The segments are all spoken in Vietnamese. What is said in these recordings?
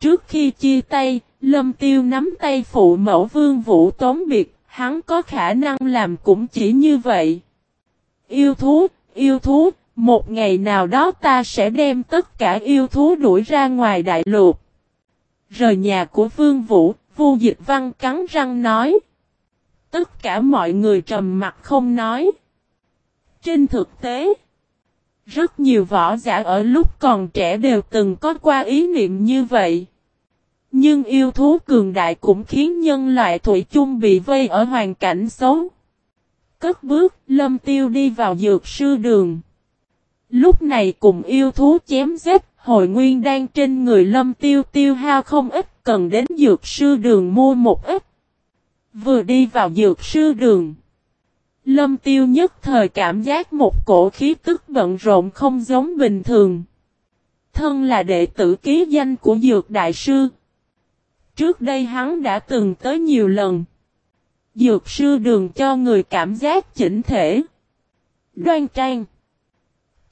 Trước khi chia tay, Lâm Tiêu nắm tay phụ mẫu vương vũ tốn biệt, hắn có khả năng làm cũng chỉ như vậy. Yêu thú, yêu thú, một ngày nào đó ta sẽ đem tất cả yêu thú đuổi ra ngoài đại lục. Rời nhà của vương vũ, vu dịch văn cắn răng nói. Tất cả mọi người trầm mặt không nói. Trên thực tế, rất nhiều võ giả ở lúc còn trẻ đều từng có qua ý niệm như vậy. Nhưng yêu thú cường đại cũng khiến nhân loại thủy chung bị vây ở hoàn cảnh xấu. Cất bước, lâm tiêu đi vào dược sư đường. Lúc này cùng yêu thú chém giết, hồi nguyên đang trên người lâm tiêu tiêu hao không ít, cần đến dược sư đường mua một ít. Vừa đi vào dược sư đường. Lâm tiêu nhất thời cảm giác một cổ khí tức bận rộn không giống bình thường. Thân là đệ tử ký danh của dược đại sư. Trước đây hắn đã từng tới nhiều lần. Dược sư đường cho người cảm giác chỉnh thể. Đoan trang.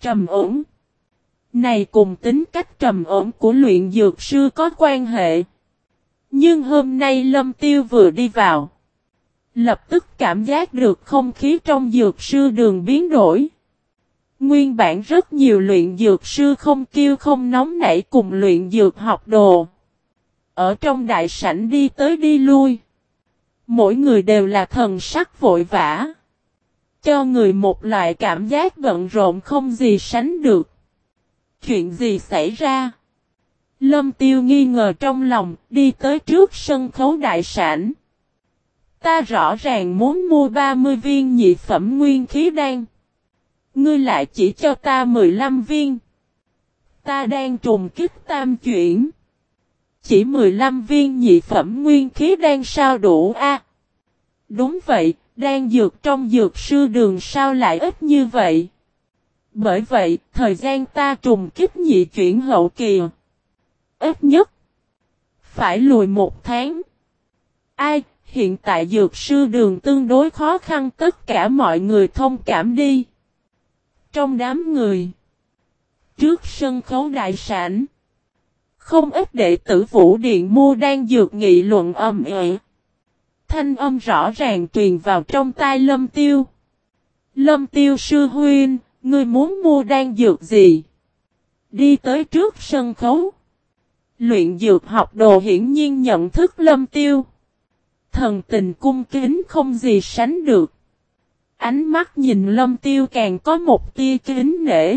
Trầm ổn. Này cùng tính cách trầm ổn của luyện dược sư có quan hệ. Nhưng hôm nay Lâm Tiêu vừa đi vào. Lập tức cảm giác được không khí trong dược sư đường biến đổi. Nguyên bản rất nhiều luyện dược sư không kêu không nóng nảy cùng luyện dược học đồ. Ở trong đại sảnh đi tới đi lui. Mỗi người đều là thần sắc vội vã. Cho người một loại cảm giác bận rộn không gì sánh được. Chuyện gì xảy ra? Lâm tiêu nghi ngờ trong lòng, đi tới trước sân khấu đại sảnh. Ta rõ ràng muốn mua 30 viên nhị phẩm nguyên khí đan. Ngươi lại chỉ cho ta 15 viên. Ta đang trùng kích tam chuyển. Chỉ 15 viên nhị phẩm nguyên khí đan sao đủ a? Đúng vậy, đang dược trong dược sư đường sao lại ít như vậy. Bởi vậy, thời gian ta trùng kích nhị chuyển hậu kỳ. Ít nhất. Phải lùi một tháng. Ai, hiện tại dược sư đường tương đối khó khăn tất cả mọi người thông cảm đi. Trong đám người. Trước sân khấu đại sản. Không ít đệ tử vũ điện mua đang dược nghị luận âm ệ. Thanh âm rõ ràng truyền vào trong tai lâm tiêu. Lâm tiêu sư huyên, ngươi muốn mua đang dược gì? Đi tới trước sân khấu. Luyện dược học đồ hiển nhiên nhận thức lâm tiêu. Thần tình cung kính không gì sánh được. Ánh mắt nhìn lâm tiêu càng có một tia kính nể.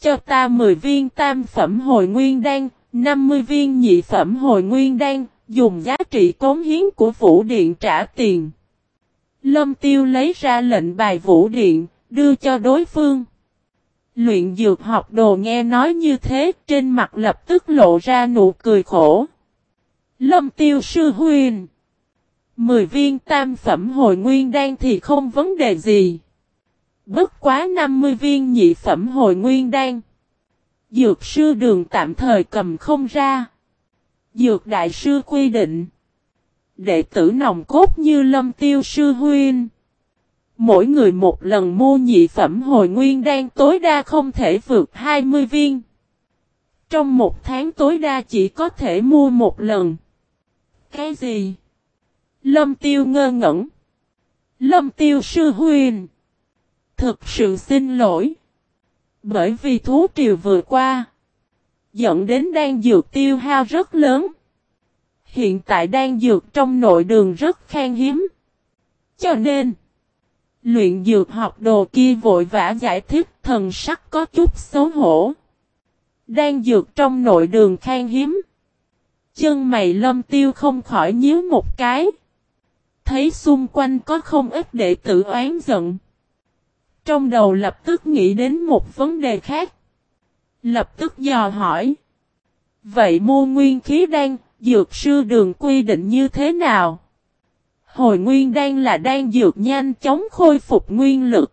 Cho ta 10 viên tam phẩm hồi nguyên đan, 50 viên nhị phẩm hồi nguyên đan, dùng giá trị cống hiến của Vũ Điện trả tiền. Lâm Tiêu lấy ra lệnh bài Vũ Điện, đưa cho đối phương. Luyện dược học đồ nghe nói như thế, trên mặt lập tức lộ ra nụ cười khổ. Lâm Tiêu sư huyền. Mười viên tam phẩm hồi nguyên đan thì không vấn đề gì. Bất quá 50 viên nhị phẩm hồi nguyên đan. Dược sư đường tạm thời cầm không ra. Dược đại sư quy định. Đệ tử nòng cốt như lâm tiêu sư huyên. Mỗi người một lần mua nhị phẩm hồi nguyên đan tối đa không thể vượt 20 viên. Trong một tháng tối đa chỉ có thể mua một lần. Cái gì? Lâm tiêu ngơ ngẩn. Lâm tiêu sư huyền. Thực sự xin lỗi. Bởi vì thú triều vừa qua. Dẫn đến đang dược tiêu hao rất lớn. Hiện tại đang dược trong nội đường rất khan hiếm. Cho nên. Luyện dược học đồ kia vội vã giải thích thần sắc có chút xấu hổ. Đang dược trong nội đường khan hiếm. Chân mày lâm tiêu không khỏi nhíu một cái. Thấy xung quanh có không ít đệ tử oán giận. Trong đầu lập tức nghĩ đến một vấn đề khác. Lập tức dò hỏi. Vậy mua nguyên khí đan, dược sư đường quy định như thế nào? Hồi nguyên đan là đan dược nhanh chóng khôi phục nguyên lực.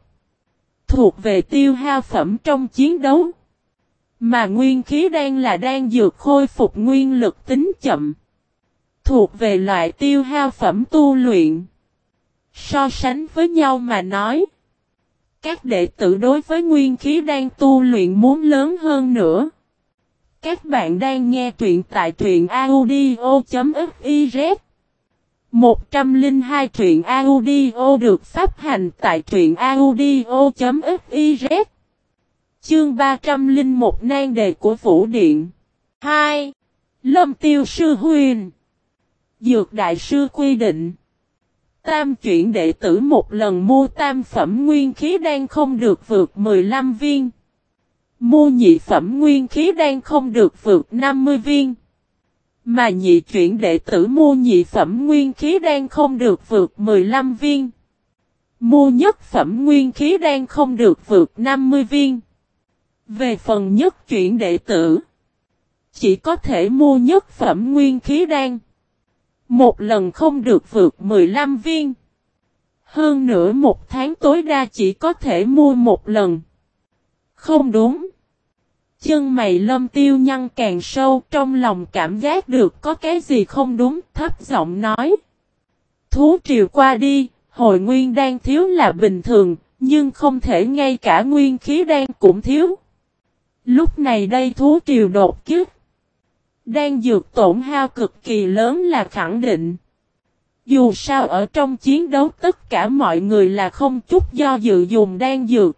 Thuộc về tiêu hao phẩm trong chiến đấu. Mà nguyên khí đan là đan dược khôi phục nguyên lực tính chậm thuộc về loại tiêu hao phẩm tu luyện. So sánh với nhau mà nói, các đệ tử đối với nguyên khí đang tu luyện muốn lớn hơn nữa. Các bạn đang nghe truyện tại truyện audio.fiz 102 truyện audio được phát hành tại truyện audio.fiz Chương 301 nan đề của Vũ Điện 2. Lâm Tiêu Sư Huyền Dược Đại Sư quy định Tam chuyển đệ tử một lần mua tam phẩm nguyên khí đang không được vượt 15 viên. Mua nhị phẩm nguyên khí đang không được vượt 50 viên. Mà nhị chuyển đệ tử mua nhị phẩm nguyên khí đang không được vượt 15 viên. Mua nhất phẩm nguyên khí đang không được vượt 50 viên. Về phần nhất chuyển đệ tử, chỉ có thể mua nhất phẩm nguyên khí đan. Một lần không được vượt 15 viên. Hơn nữa một tháng tối đa chỉ có thể mua một lần. Không đúng. Chân mày lâm tiêu nhăn càng sâu trong lòng cảm giác được có cái gì không đúng thấp giọng nói. Thú triều qua đi, hồi nguyên đang thiếu là bình thường, nhưng không thể ngay cả nguyên khí đang cũng thiếu. Lúc này đây thú triều đột kiếp. Đang dược tổn hao cực kỳ lớn là khẳng định. Dù sao ở trong chiến đấu tất cả mọi người là không chút do dự dùng đan dược.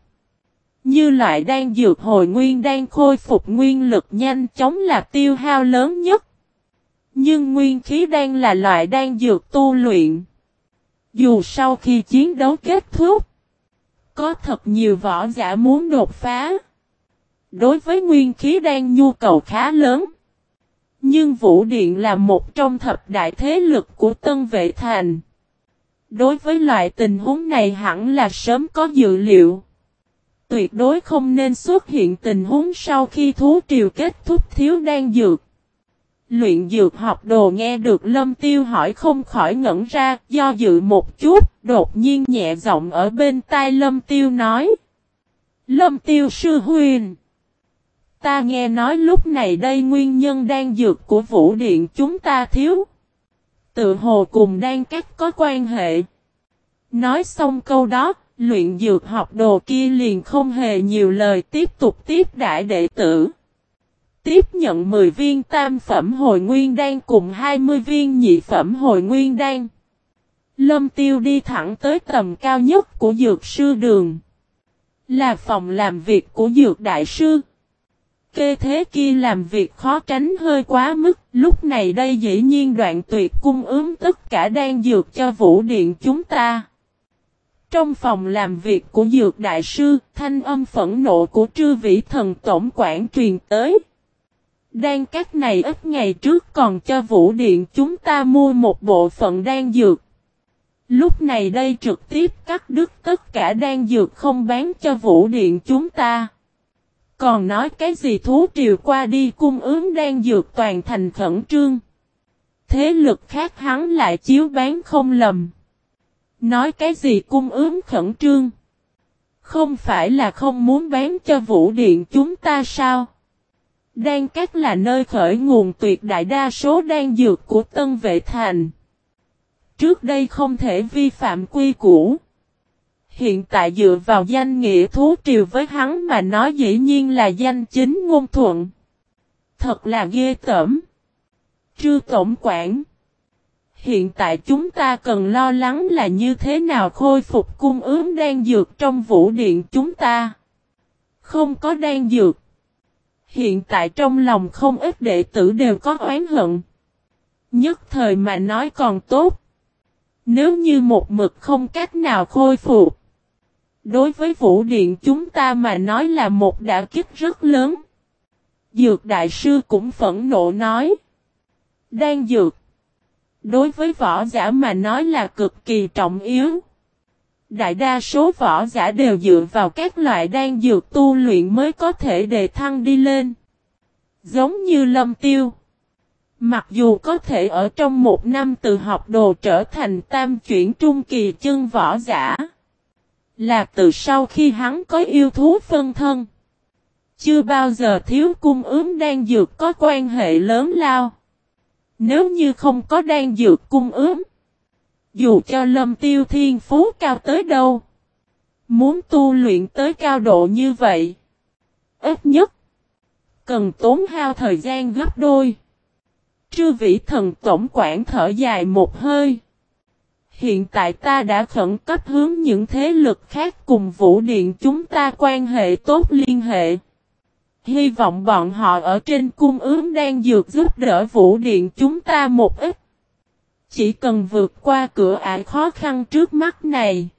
Như loại đan dược hồi nguyên đang khôi phục nguyên lực nhanh chóng là tiêu hao lớn nhất. Nhưng nguyên khí đan là loại đan dược tu luyện. Dù sau khi chiến đấu kết thúc, có thật nhiều võ giả muốn đột phá. Đối với nguyên khí đan nhu cầu khá lớn. Nhưng Vũ Điện là một trong thập đại thế lực của Tân Vệ Thành. Đối với loại tình huống này hẳn là sớm có dự liệu. Tuyệt đối không nên xuất hiện tình huống sau khi thú triều kết thúc thiếu đang dược. Luyện dược học đồ nghe được Lâm Tiêu hỏi không khỏi ngẩn ra, do dự một chút, đột nhiên nhẹ giọng ở bên tai Lâm Tiêu nói. Lâm Tiêu sư huyền. Ta nghe nói lúc này đây nguyên nhân đang dược của vũ điện chúng ta thiếu. Tự hồ cùng đang cắt có quan hệ. Nói xong câu đó, luyện dược học đồ kia liền không hề nhiều lời tiếp tục tiếp đại đệ tử. Tiếp nhận 10 viên tam phẩm hồi nguyên đan cùng 20 viên nhị phẩm hồi nguyên đan. Lâm tiêu đi thẳng tới tầm cao nhất của dược sư đường. Là phòng làm việc của dược đại sư. Kê thế kia làm việc khó tránh hơi quá mức, lúc này đây dĩ nhiên đoạn tuyệt cung ướm tất cả đang dược cho vũ điện chúng ta. Trong phòng làm việc của dược đại sư, thanh âm phẫn nộ của trư vĩ thần tổng quản truyền tới. Đan các này ít ngày trước còn cho vũ điện chúng ta mua một bộ phận đan dược. Lúc này đây trực tiếp cắt đứt tất cả đan dược không bán cho vũ điện chúng ta. Còn nói cái gì thú triều qua đi cung ứng đang dược toàn thành khẩn trương. Thế lực khác hắn lại chiếu bán không lầm. Nói cái gì cung ứng khẩn trương. Không phải là không muốn bán cho vũ điện chúng ta sao? Đan cát là nơi khởi nguồn tuyệt đại đa số đan dược của tân vệ thành. Trước đây không thể vi phạm quy củ. Hiện tại dựa vào danh nghĩa thú triều với hắn mà nói dĩ nhiên là danh chính ngôn thuận. Thật là ghê tởm. Trư Tổng quản. Hiện tại chúng ta cần lo lắng là như thế nào khôi phục cung ướm đang dược trong vũ điện chúng ta. Không có đang dược. Hiện tại trong lòng không ít đệ tử đều có oán hận. Nhất thời mà nói còn tốt. Nếu như một mực không cách nào khôi phục. Đối với vũ điện chúng ta mà nói là một đả kích rất lớn. Dược đại sư cũng phẫn nộ nói. Đang dược. Đối với võ giả mà nói là cực kỳ trọng yếu. Đại đa số võ giả đều dựa vào các loại đan dược tu luyện mới có thể đề thăng đi lên. Giống như lâm tiêu. Mặc dù có thể ở trong một năm từ học đồ trở thành tam chuyển trung kỳ chân võ giả. Là từ sau khi hắn có yêu thú phân thân. Chưa bao giờ thiếu cung ướm đan dược có quan hệ lớn lao. Nếu như không có đan dược cung ướm, Dù cho lâm tiêu thiên phú cao tới đâu. Muốn tu luyện tới cao độ như vậy. Ít nhất. Cần tốn hao thời gian gấp đôi. Trư vĩ thần tổng quản thở dài một hơi. Hiện tại ta đã khẩn cấp hướng những thế lực khác cùng vũ điện chúng ta quan hệ tốt liên hệ. Hy vọng bọn họ ở trên cung ướm đang dược giúp đỡ vũ điện chúng ta một ít. Chỉ cần vượt qua cửa ải khó khăn trước mắt này.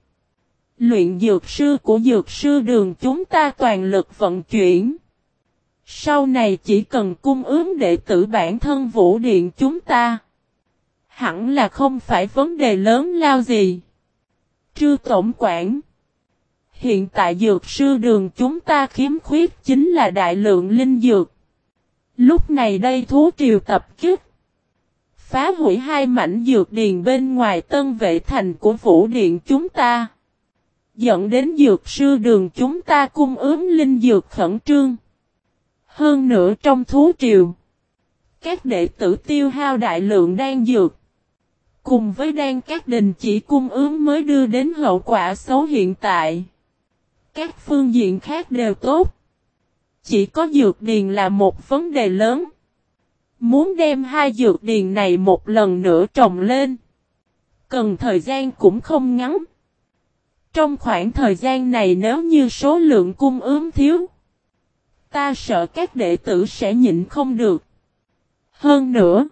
Luyện dược sư của dược sư đường chúng ta toàn lực vận chuyển. Sau này chỉ cần cung ướm đệ tử bản thân vũ điện chúng ta. Hẳn là không phải vấn đề lớn lao gì. Trư Tổng quản, Hiện tại dược sư đường chúng ta khiếm khuyết chính là đại lượng linh dược. Lúc này đây thú triều tập kích. Phá hủy hai mảnh dược điền bên ngoài tân vệ thành của vũ điện chúng ta. Dẫn đến dược sư đường chúng ta cung ứng linh dược khẩn trương. Hơn nữa trong thú triều. Các đệ tử tiêu hao đại lượng đan dược. Cùng với đan các đình chỉ cung ứng mới đưa đến hậu quả xấu hiện tại. Các phương diện khác đều tốt. Chỉ có dược điền là một vấn đề lớn. Muốn đem hai dược điền này một lần nữa trồng lên. Cần thời gian cũng không ngắn. Trong khoảng thời gian này nếu như số lượng cung ứng thiếu. Ta sợ các đệ tử sẽ nhịn không được. Hơn nữa.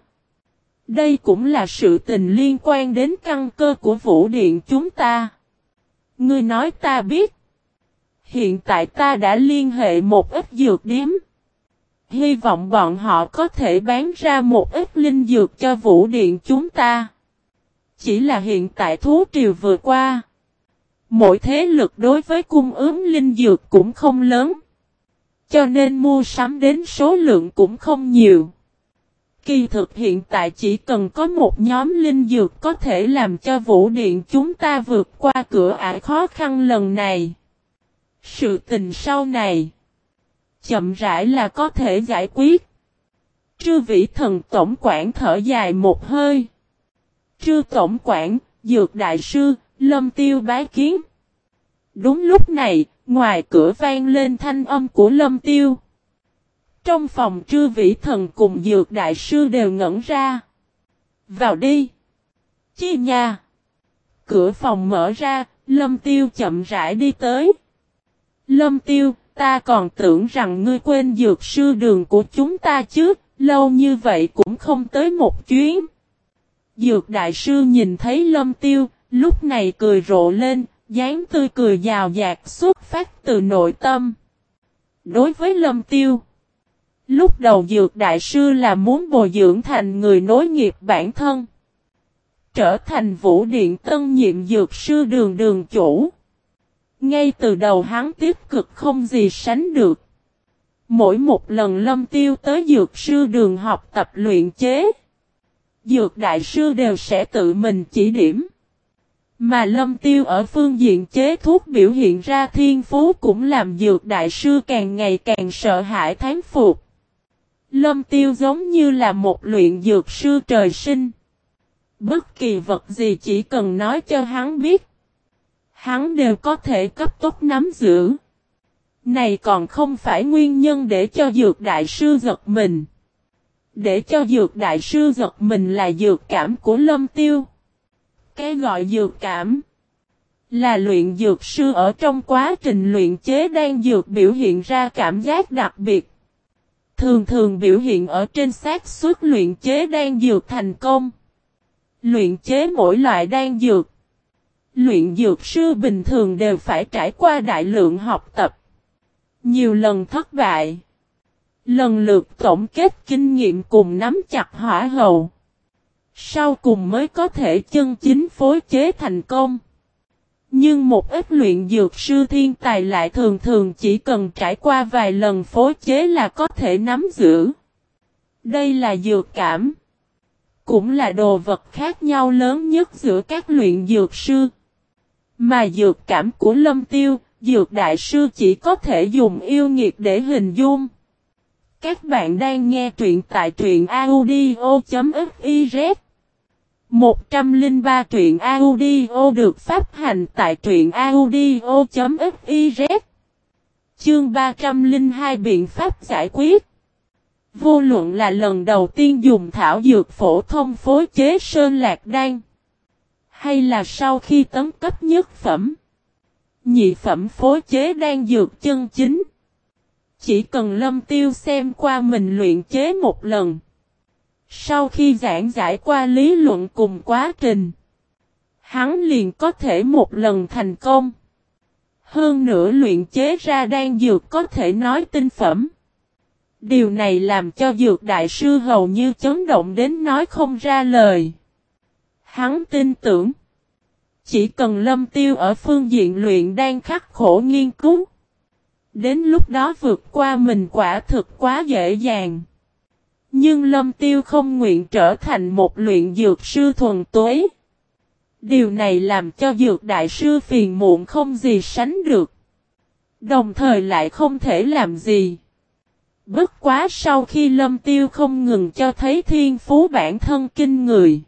Đây cũng là sự tình liên quan đến căn cơ của vũ điện chúng ta. Ngươi nói ta biết. Hiện tại ta đã liên hệ một ít dược điếm. Hy vọng bọn họ có thể bán ra một ít linh dược cho vũ điện chúng ta. Chỉ là hiện tại thú triều vừa qua. Mỗi thế lực đối với cung ứng linh dược cũng không lớn. Cho nên mua sắm đến số lượng cũng không nhiều. Kỳ thực hiện tại chỉ cần có một nhóm linh dược có thể làm cho vũ điện chúng ta vượt qua cửa ải khó khăn lần này. Sự tình sau này, chậm rãi là có thể giải quyết. Trư vĩ thần tổng quản thở dài một hơi. Trư tổng quản, dược đại sư, lâm tiêu bái kiến. Đúng lúc này, ngoài cửa vang lên thanh âm của lâm tiêu. Trong phòng trư vĩ thần cùng dược đại sư đều ngẩn ra. Vào đi. Chi nha. Cửa phòng mở ra, lâm tiêu chậm rãi đi tới. Lâm tiêu, ta còn tưởng rằng ngươi quên dược sư đường của chúng ta chứ, lâu như vậy cũng không tới một chuyến. Dược đại sư nhìn thấy lâm tiêu, lúc này cười rộ lên, dáng tươi cười giàu dạt xuất phát từ nội tâm. Đối với lâm tiêu, lúc đầu dược đại sư là muốn bồi dưỡng thành người nối nghiệp bản thân. Trở thành vũ điện tân nhiệm dược sư đường đường chủ. Ngay từ đầu hắn tiếp cực không gì sánh được. Mỗi một lần lâm tiêu tới dược sư đường học tập luyện chế. Dược đại sư đều sẽ tự mình chỉ điểm. Mà lâm tiêu ở phương diện chế thuốc biểu hiện ra thiên phú cũng làm dược đại sư càng ngày càng sợ hãi thán phục. Lâm tiêu giống như là một luyện dược sư trời sinh. Bất kỳ vật gì chỉ cần nói cho hắn biết, hắn đều có thể cấp tốc nắm giữ. Này còn không phải nguyên nhân để cho dược đại sư giật mình. Để cho dược đại sư giật mình là dược cảm của lâm tiêu. Cái gọi dược cảm là luyện dược sư ở trong quá trình luyện chế đang dược biểu hiện ra cảm giác đặc biệt. Thường thường biểu hiện ở trên xác suất luyện chế đang dược thành công. Luyện chế mỗi loại đan dược Luyện dược sư bình thường đều phải trải qua đại lượng học tập. Nhiều lần thất bại. Lần lượt tổng kết kinh nghiệm cùng nắm chặt hỏa hầu. Sau cùng mới có thể chân chính phối chế thành công. Nhưng một ít luyện dược sư thiên tài lại thường thường chỉ cần trải qua vài lần phối chế là có thể nắm giữ. Đây là dược cảm. Cũng là đồ vật khác nhau lớn nhất giữa các luyện dược sư. Mà dược cảm của lâm tiêu, dược đại sư chỉ có thể dùng yêu nghiệt để hình dung. Các bạn đang nghe truyện tại truyện audio.fif 103 truyện audio được phát hành tại truyện audio.fiz Chương 302 biện pháp giải quyết Vô luận là lần đầu tiên dùng thảo dược phổ thông phối chế sơn lạc đan. Hay là sau khi tấn cấp nhất phẩm. Nhị phẩm phối chế đan dược chân chính. Chỉ cần lâm tiêu xem qua mình luyện chế một lần. Sau khi giảng giải qua lý luận cùng quá trình. Hắn liền có thể một lần thành công. Hơn nữa luyện chế ra đan dược có thể nói tinh phẩm. Điều này làm cho dược đại sư hầu như chấn động đến nói không ra lời. Hắn tin tưởng. Chỉ cần lâm tiêu ở phương diện luyện đan khắc khổ nghiên cứu. Đến lúc đó vượt qua mình quả thực quá dễ dàng. Nhưng lâm tiêu không nguyện trở thành một luyện dược sư thuần tuế. Điều này làm cho dược đại sư phiền muộn không gì sánh được. Đồng thời lại không thể làm gì. Bất quá sau khi lâm tiêu không ngừng cho thấy thiên phú bản thân kinh người.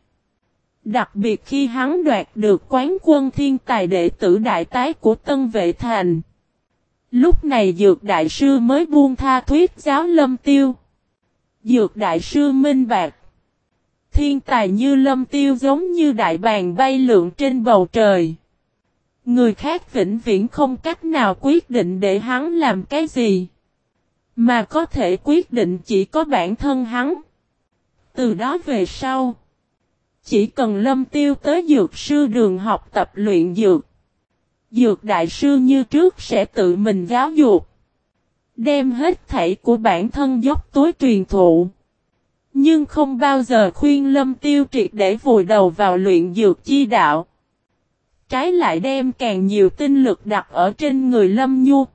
Đặc biệt khi hắn đoạt được quán quân thiên tài đệ tử đại tái của Tân Vệ Thành. Lúc này Dược Đại Sư mới buông tha thuyết giáo lâm tiêu. Dược Đại Sư minh bạc. Thiên tài như lâm tiêu giống như đại bàng bay lượn trên bầu trời. Người khác vĩnh viễn không cách nào quyết định để hắn làm cái gì. Mà có thể quyết định chỉ có bản thân hắn. Từ đó về sau. Chỉ cần lâm tiêu tới dược sư đường học tập luyện dược. Dược đại sư như trước sẽ tự mình giáo dục. Đem hết thảy của bản thân dốc tối truyền thụ. Nhưng không bao giờ khuyên lâm tiêu triệt để vùi đầu vào luyện dược chi đạo. Trái lại đem càng nhiều tinh lực đặt ở trên người lâm nhu.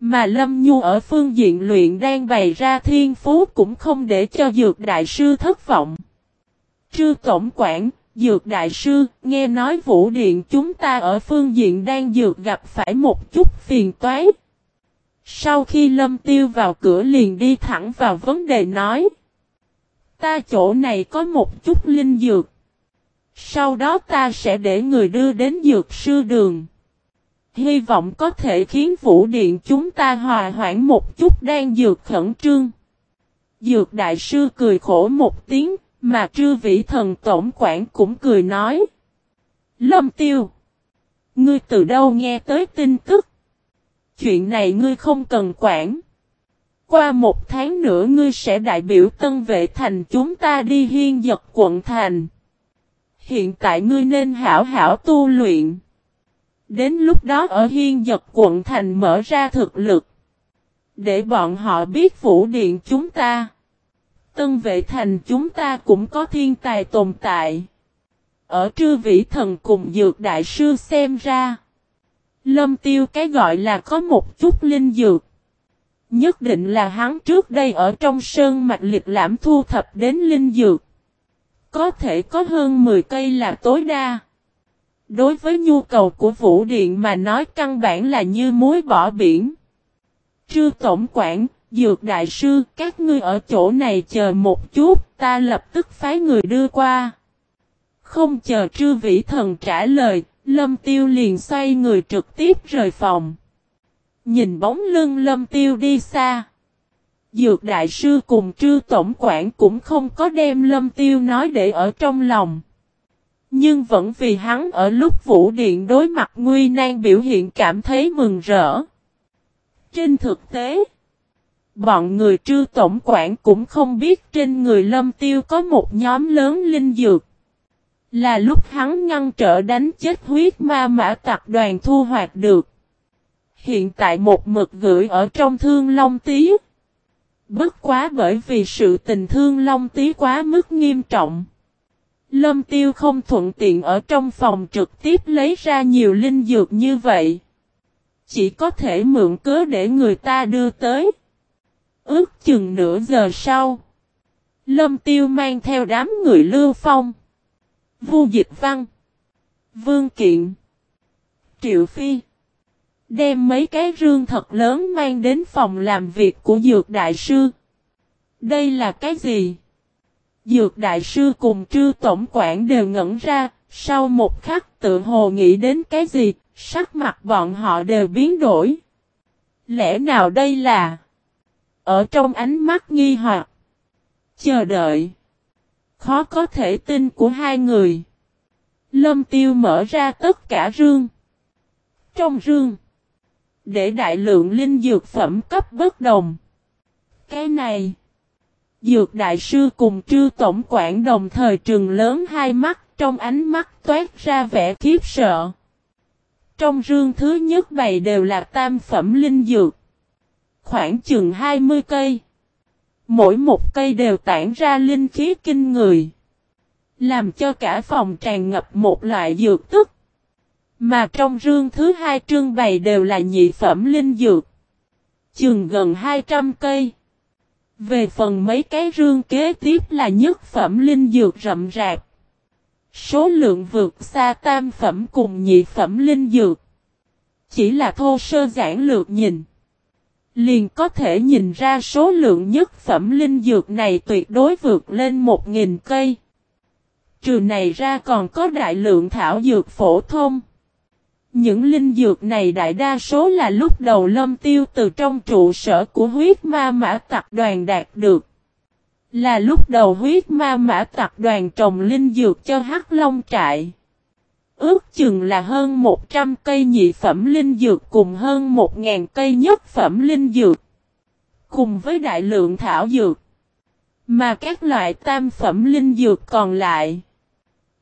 Mà lâm nhu ở phương diện luyện đang bày ra thiên phú cũng không để cho dược đại sư thất vọng. Trư Tổng quản, Dược Đại Sư, nghe nói Vũ Điện chúng ta ở phương diện đang dược gặp phải một chút phiền toái. Sau khi Lâm Tiêu vào cửa liền đi thẳng vào vấn đề nói. Ta chỗ này có một chút linh dược. Sau đó ta sẽ để người đưa đến dược sư đường. Hy vọng có thể khiến Vũ Điện chúng ta hòa hoãn một chút đang dược khẩn trương. Dược đại sư cười khổ một tiếng, mà trư vị thần tổng quản cũng cười nói. Lâm tiêu. Ngươi từ đâu nghe tới tin tức? Chuyện này ngươi không cần quản. Qua một tháng nữa ngươi sẽ đại biểu tân vệ thành chúng ta đi hiên giật quận thành. Hiện tại ngươi nên hảo hảo tu luyện. Đến lúc đó ở hiên giật quận thành mở ra thực lực. Để bọn họ biết vũ điện chúng ta. Tân vệ thành chúng ta cũng có thiên tài tồn tại. Ở trư vĩ thần cùng dược đại sư xem ra. Lâm tiêu cái gọi là có một chút linh dược. Nhất định là hắn trước đây ở trong sơn mạch liệt lãm thu thập đến linh dược. Có thể có hơn 10 cây là tối đa. Đối với nhu cầu của Vũ Điện mà nói căn bản là như muối bỏ biển. Trư Tổng quản, Dược đại sư, các ngươi ở chỗ này chờ một chút, ta lập tức phái người đưa qua. Không chờ trư vĩ thần trả lời, lâm tiêu liền xoay người trực tiếp rời phòng. Nhìn bóng lưng lâm tiêu đi xa. Dược đại sư cùng trư tổng quản cũng không có đem lâm tiêu nói để ở trong lòng. Nhưng vẫn vì hắn ở lúc vũ điện đối mặt nguy nan biểu hiện cảm thấy mừng rỡ. Trên thực tế, Bọn người trư tổng quản cũng không biết trên người lâm tiêu có một nhóm lớn linh dược. Là lúc hắn ngăn trở đánh chết huyết ma mã tặc đoàn thu hoạch được. Hiện tại một mực gửi ở trong thương long tí. Bất quá bởi vì sự tình thương long tí quá mức nghiêm trọng. Lâm tiêu không thuận tiện ở trong phòng trực tiếp lấy ra nhiều linh dược như vậy. Chỉ có thể mượn cớ để người ta đưa tới. Ước chừng nửa giờ sau. Lâm Tiêu mang theo đám người Lưu Phong. Vu Dịch Văn. Vương Kiện. Triệu Phi. Đem mấy cái rương thật lớn mang đến phòng làm việc của Dược Đại Sư. Đây là cái gì? Dược Đại Sư cùng Trư Tổng quản đều ngẩn ra, sau một khắc tự hồ nghĩ đến cái gì, sắc mặt bọn họ đều biến đổi. Lẽ nào đây là... ở trong ánh mắt nghi hoặc. Chờ đợi. Khó có thể tin của hai người. Lâm tiêu mở ra tất cả rương. Trong rương. Để đại lượng linh dược phẩm cấp bất đồng. Cái này. Dược đại sư cùng trư tổng quản đồng thời trừng lớn hai mắt, trong ánh mắt toát ra vẻ khiếp sợ. Trong rương thứ nhất bày đều là tam phẩm linh dược. Khoảng chừng 20 cây. Mỗi một cây đều tản ra linh khí kinh người. Làm cho cả phòng tràn ngập một loại dược tức. Mà trong rương thứ hai trương bày đều là nhị phẩm linh dược. Chừng gần 200 cây. Về phần mấy cái rương kế tiếp là nhất phẩm linh dược rậm rạp. Số lượng vượt xa tam phẩm cùng nhị phẩm linh dược. Chỉ là thô sơ giản lược nhìn. Liền có thể nhìn ra số lượng nhất phẩm linh dược này tuyệt đối vượt lên một nghìn cây. Trừ này ra còn có đại lượng thảo dược phổ thông. Những linh dược này đại đa số là lúc đầu lâm tiêu từ trong trụ sở của huyết ma mã tặc đoàn đạt được. Là lúc đầu huyết ma mã tặc đoàn trồng linh dược cho hắc long trại. Ước chừng là hơn 100 cây nhị phẩm linh dược cùng hơn 1.000 cây nhất phẩm linh dược. Cùng với đại lượng thảo dược. Mà các loại tam phẩm linh dược còn lại.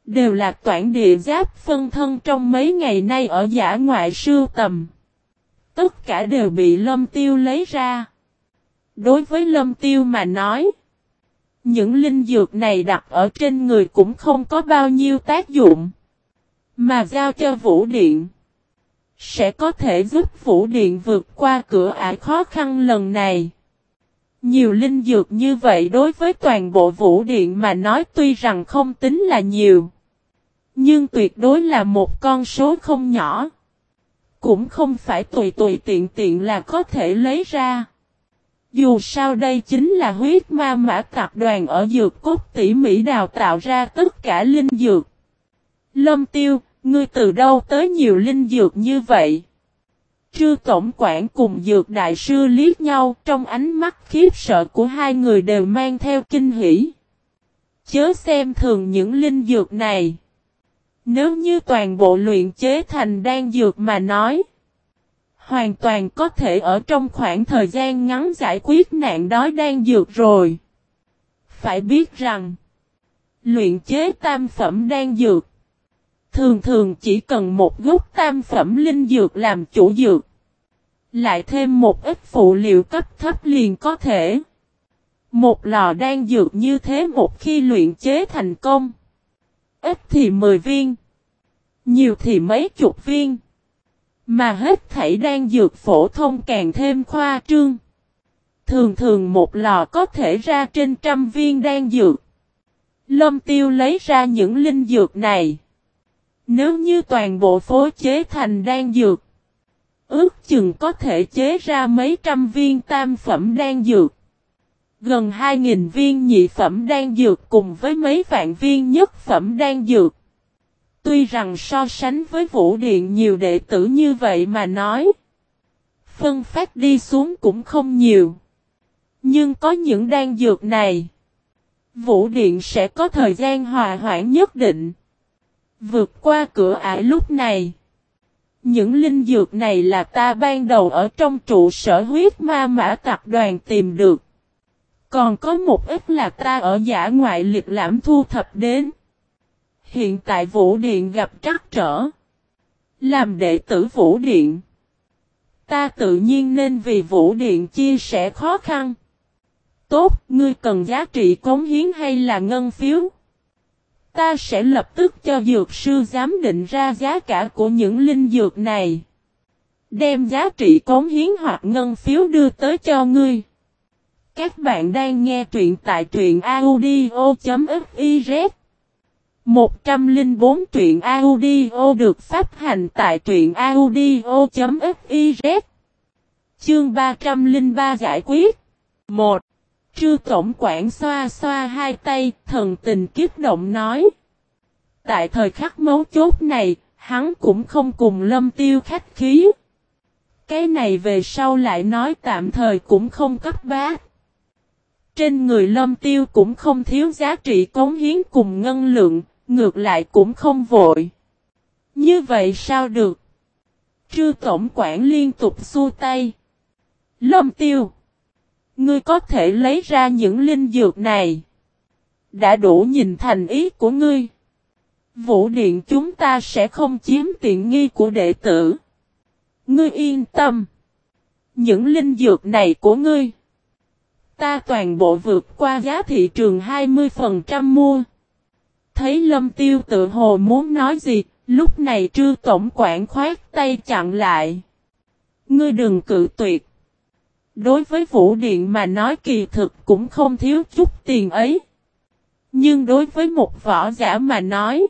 Đều là toản địa giáp phân thân trong mấy ngày nay ở giả ngoại sưu tầm. Tất cả đều bị lâm tiêu lấy ra. Đối với lâm tiêu mà nói. Những linh dược này đặt ở trên người cũng không có bao nhiêu tác dụng. Mà giao cho Vũ Điện. Sẽ có thể giúp Vũ Điện vượt qua cửa ải khó khăn lần này. Nhiều linh dược như vậy đối với toàn bộ Vũ Điện mà nói tuy rằng không tính là nhiều. Nhưng tuyệt đối là một con số không nhỏ. Cũng không phải tùy tùy tiện tiện là có thể lấy ra. Dù sao đây chính là huyết ma mã tập đoàn ở dược cốt tỉ mỹ đào tạo ra tất cả linh dược. Lâm tiêu, ngươi từ đâu tới nhiều linh dược như vậy? Trư tổng quản cùng dược đại sư liếc nhau, trong ánh mắt khiếp sợ của hai người đều mang theo kinh hỉ. Chớ xem thường những linh dược này. Nếu như toàn bộ luyện chế thành đan dược mà nói. Hoàn toàn có thể ở trong khoảng thời gian ngắn giải quyết nạn đói đan dược rồi. Phải biết rằng. Luyện chế tam phẩm đan dược. Thường thường chỉ cần một gốc tam phẩm linh dược làm chủ dược. Lại thêm một ít phụ liệu cấp thấp liền có thể. Một lò đan dược như thế một khi luyện chế thành công. Ít thì 10 viên. Nhiều thì mấy chục viên. Mà hết thảy đan dược phổ thông càng thêm khoa trương. Thường thường một lò có thể ra trên trăm viên đan dược. Lâm tiêu lấy ra những linh dược này. Nếu như toàn bộ phối chế thành đan dược. Ước chừng có thể chế ra mấy trăm viên tam phẩm đan dược. Gần 2.000 viên nhị phẩm đan dược cùng với mấy vạn viên nhất phẩm đan dược. Tuy rằng so sánh với vũ điện nhiều đệ tử như vậy mà nói. Phân phát đi xuống cũng không nhiều. Nhưng có những đan dược này. Vũ điện sẽ có thời gian hòa hoãn nhất định. Vượt qua cửa ải lúc này. Những linh dược này là ta ban đầu ở trong trụ sở huyết ma mã tập đoàn tìm được. Còn có một ít là ta ở giả ngoại liệt lãm thu thập đến. Hiện tại Vũ Điện gặp trắc trở. Làm đệ tử Vũ Điện. Ta tự nhiên nên vì Vũ Điện chia sẻ khó khăn. Tốt, ngươi cần giá trị cống hiến hay là ngân phiếu? Ta sẽ lập tức cho dược sư giám định ra giá cả của những linh dược này. Đem giá trị cống hiến hoặc ngân phiếu đưa tới cho ngươi. Các bạn đang nghe truyện tại truyện audio.fiz 104 truyện audio được phát hành tại truyện audio.fiz Chương 303 giải quyết 1. Trư Tổng quản xoa xoa hai tay, thần tình kiếp động nói. Tại thời khắc mấu chốt này, hắn cũng không cùng lâm tiêu khách khí. Cái này về sau lại nói tạm thời cũng không cấp bá. Trên người lâm tiêu cũng không thiếu giá trị cống hiến cùng ngân lượng, ngược lại cũng không vội. Như vậy sao được? Trư tổng quản liên tục xua tay. Lâm tiêu. Ngươi có thể lấy ra những linh dược này. Đã đủ nhìn thành ý của ngươi. Vũ điện chúng ta sẽ không chiếm tiện nghi của đệ tử. Ngươi yên tâm. Những linh dược này của ngươi. Ta toàn bộ vượt qua giá thị trường 20% mua. Thấy lâm tiêu tự hồ muốn nói gì, lúc này trư tổng quản khoát tay chặn lại. Ngươi đừng cự tuyệt. Đối với Vũ Điện mà nói kỳ thực cũng không thiếu chút tiền ấy. Nhưng đối với một võ giả mà nói,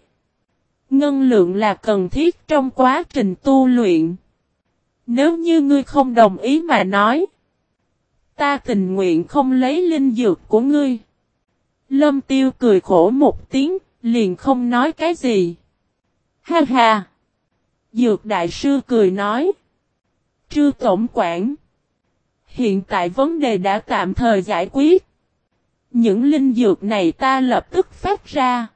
ngân lượng là cần thiết trong quá trình tu luyện. Nếu như ngươi không đồng ý mà nói, ta tình nguyện không lấy linh dược của ngươi. Lâm tiêu cười khổ một tiếng, liền không nói cái gì. Ha ha! Dược đại sư cười nói. Trư tổng quản. Hiện tại vấn đề đã tạm thời giải quyết. Những linh dược này ta lập tức phát ra.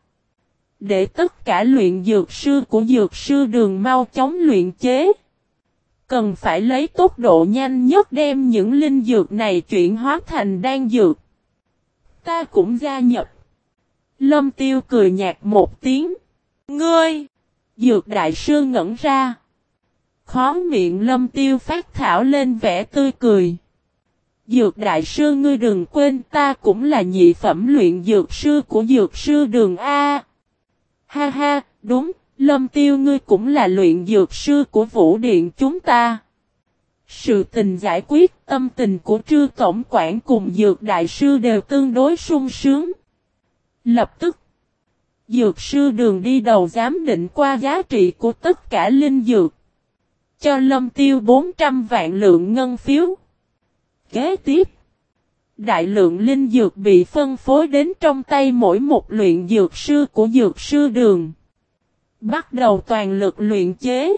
Để tất cả luyện dược sư của dược sư đường mau chóng luyện chế. Cần phải lấy tốc độ nhanh nhất đem những linh dược này chuyển hóa thành đan dược. Ta cũng gia nhập. Lâm tiêu cười nhạt một tiếng. Ngươi! Dược đại sư ngẩn ra. Khó miệng lâm tiêu phát thảo lên vẻ tươi cười. Dược đại sư ngươi đừng quên ta cũng là nhị phẩm luyện dược sư của dược sư đường A. Ha ha, đúng, lâm tiêu ngươi cũng là luyện dược sư của vũ điện chúng ta. Sự tình giải quyết tâm tình của trư tổng quản cùng dược đại sư đều tương đối sung sướng. Lập tức, dược sư đường đi đầu giám định qua giá trị của tất cả linh dược. Cho lâm tiêu 400 vạn lượng ngân phiếu. Kế tiếp, đại lượng linh dược bị phân phối đến trong tay mỗi một luyện dược sư của dược sư đường. Bắt đầu toàn lực luyện chế.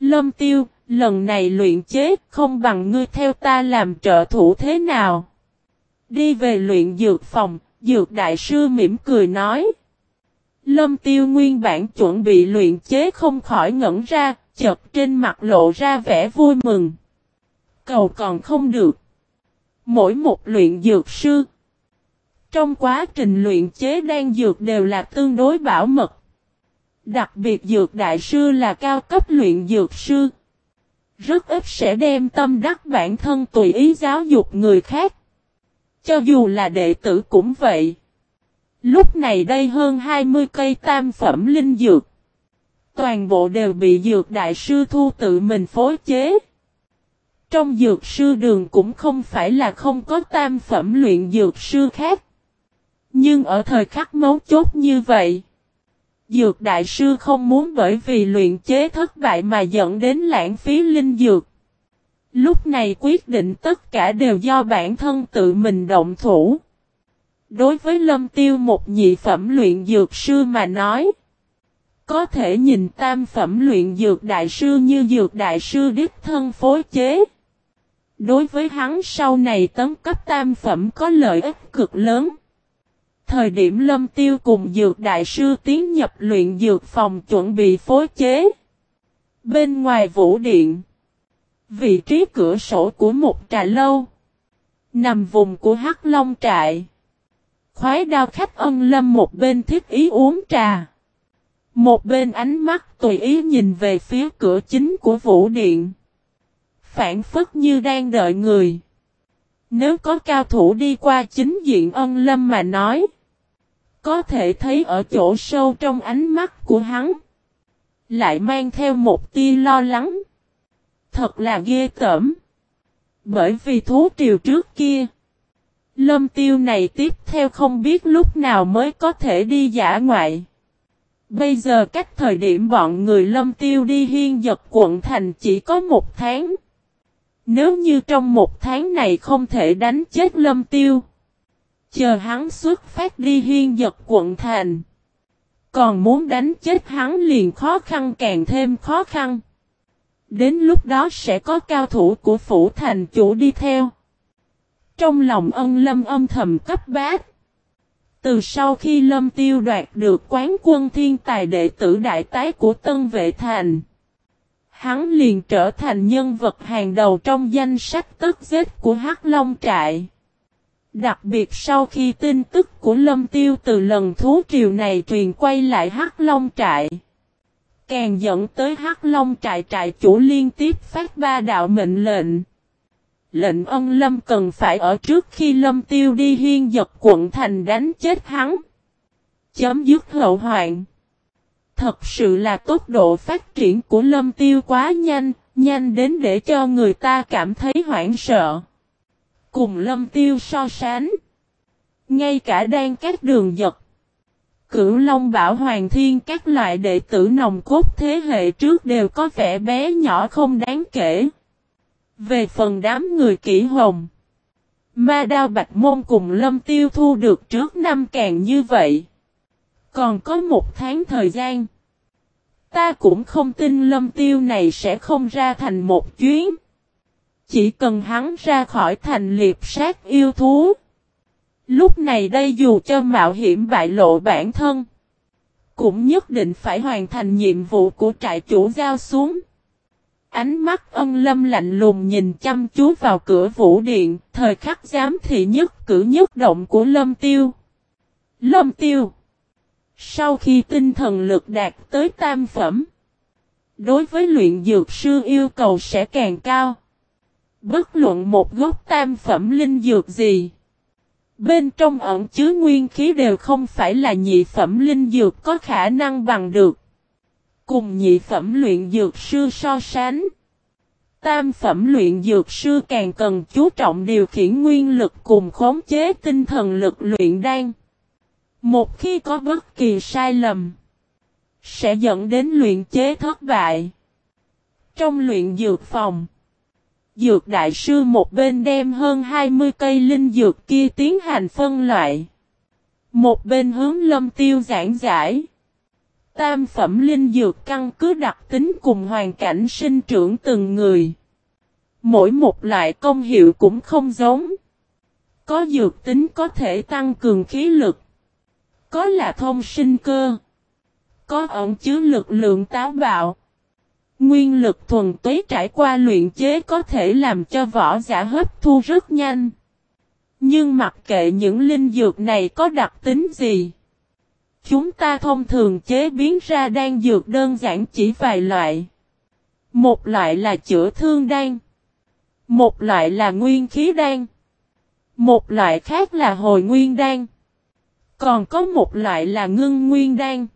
Lâm tiêu, lần này luyện chế không bằng ngươi theo ta làm trợ thủ thế nào. Đi về luyện dược phòng, dược đại sư mỉm cười nói. Lâm tiêu nguyên bản chuẩn bị luyện chế không khỏi ngẩn ra, chợt trên mặt lộ ra vẻ vui mừng. Cầu còn không được. Mỗi một luyện dược sư. Trong quá trình luyện chế đan dược đều là tương đối bảo mật. Đặc biệt dược đại sư là cao cấp luyện dược sư. Rất ít sẽ đem tâm đắc bản thân tùy ý giáo dục người khác. Cho dù là đệ tử cũng vậy. Lúc này đây hơn 20 cây tam phẩm linh dược. Toàn bộ đều bị dược đại sư thu tự mình phối chế. Trong dược sư đường cũng không phải là không có tam phẩm luyện dược sư khác. Nhưng ở thời khắc mấu chốt như vậy, dược đại sư không muốn bởi vì luyện chế thất bại mà dẫn đến lãng phí linh dược. Lúc này quyết định tất cả đều do bản thân tự mình động thủ. Đối với lâm tiêu một nhị phẩm luyện dược sư mà nói, có thể nhìn tam phẩm luyện dược đại sư như dược đại sư đích thân phối chế. Đối với hắn sau này tấn cấp tam phẩm có lợi ích cực lớn. Thời điểm lâm tiêu cùng dược đại sư tiến nhập luyện dược phòng chuẩn bị phối chế. Bên ngoài vũ điện. Vị trí cửa sổ của một trà lâu. Nằm vùng của hắc long trại. Khói đao khách ân lâm một bên thiết ý uống trà. Một bên ánh mắt tùy ý nhìn về phía cửa chính của vũ điện. Phản phất như đang đợi người. Nếu có cao thủ đi qua chính diện ân lâm mà nói. Có thể thấy ở chỗ sâu trong ánh mắt của hắn. Lại mang theo một tia lo lắng. Thật là ghê tởm. Bởi vì thú triều trước kia. Lâm tiêu này tiếp theo không biết lúc nào mới có thể đi giả ngoại. Bây giờ cách thời điểm bọn người lâm tiêu đi hiên giật quận thành chỉ có một tháng. Nếu như trong một tháng này không thể đánh chết lâm tiêu. Chờ hắn xuất phát đi hiên giật quận thành. Còn muốn đánh chết hắn liền khó khăn càng thêm khó khăn. Đến lúc đó sẽ có cao thủ của phủ thành chủ đi theo. Trong lòng ân lâm âm thầm cấp bát. Từ sau khi lâm tiêu đoạt được quán quân thiên tài đệ tử đại tái của Tân Vệ Thành. Hắn liền trở thành nhân vật hàng đầu trong danh sách tức giết của Hắc Long Trại. Đặc biệt sau khi tin tức của Lâm Tiêu từ lần thú triều này truyền quay lại Hắc Long Trại. Càng dẫn tới Hắc Long Trại trại chủ liên tiếp phát ba đạo mệnh lệnh. Lệnh ân Lâm cần phải ở trước khi Lâm Tiêu đi hiên giật quận thành đánh chết hắn. Chấm dứt hậu hoạn. Thật sự là tốc độ phát triển của Lâm Tiêu quá nhanh, nhanh đến để cho người ta cảm thấy hoảng sợ. Cùng Lâm Tiêu so sánh. Ngay cả đang các đường giật. Cửu Long Bảo Hoàng Thiên các loại đệ tử nồng cốt thế hệ trước đều có vẻ bé nhỏ không đáng kể. Về phần đám người kỹ hồng. Ma đao bạch môn cùng lâm tiêu thu được trước năm càng như vậy. Còn có một tháng thời gian. Ta cũng không tin lâm tiêu này sẽ không ra thành một chuyến. Chỉ cần hắn ra khỏi thành liệp sát yêu thú. Lúc này đây dù cho mạo hiểm bại lộ bản thân. Cũng nhất định phải hoàn thành nhiệm vụ của trại chủ giao xuống. Ánh mắt ân lâm lạnh lùng nhìn chăm chú vào cửa vũ điện, thời khắc giám thị nhất cử nhất động của lâm tiêu. Lâm tiêu sau khi tinh thần lực đạt tới tam phẩm, đối với luyện dược sư yêu cầu sẽ càng cao. Bất luận một gốc tam phẩm linh dược gì. Bên trong ẩn chứa nguyên khí đều không phải là nhị phẩm linh dược có khả năng bằng được. Cùng nhị phẩm luyện dược sư so sánh. Tam phẩm luyện dược sư càng cần chú trọng điều khiển nguyên lực cùng khống chế tinh thần lực luyện đan. Một khi có bất kỳ sai lầm, sẽ dẫn đến luyện chế thất bại. Trong luyện dược phòng, dược đại sư một bên đem hơn 20 cây linh dược kia tiến hành phân loại. Một bên hướng lâm tiêu giảng giải. Tam phẩm linh dược căn cứ đặc tính cùng hoàn cảnh sinh trưởng từng người. Mỗi một loại công hiệu cũng không giống. Có dược tính có thể tăng cường khí lực. Có là thông sinh cơ. Có ẩn chứa lực lượng táo bạo. Nguyên lực thuần túy trải qua luyện chế có thể làm cho võ giả hấp thu rất nhanh. Nhưng mặc kệ những linh dược này có đặc tính gì. Chúng ta thông thường chế biến ra đan dược đơn giản chỉ vài loại. Một loại là chữa thương đan. Một loại là nguyên khí đan. Một loại khác là hồi nguyên đan. Còn có một loại là ngưng nguyên đan.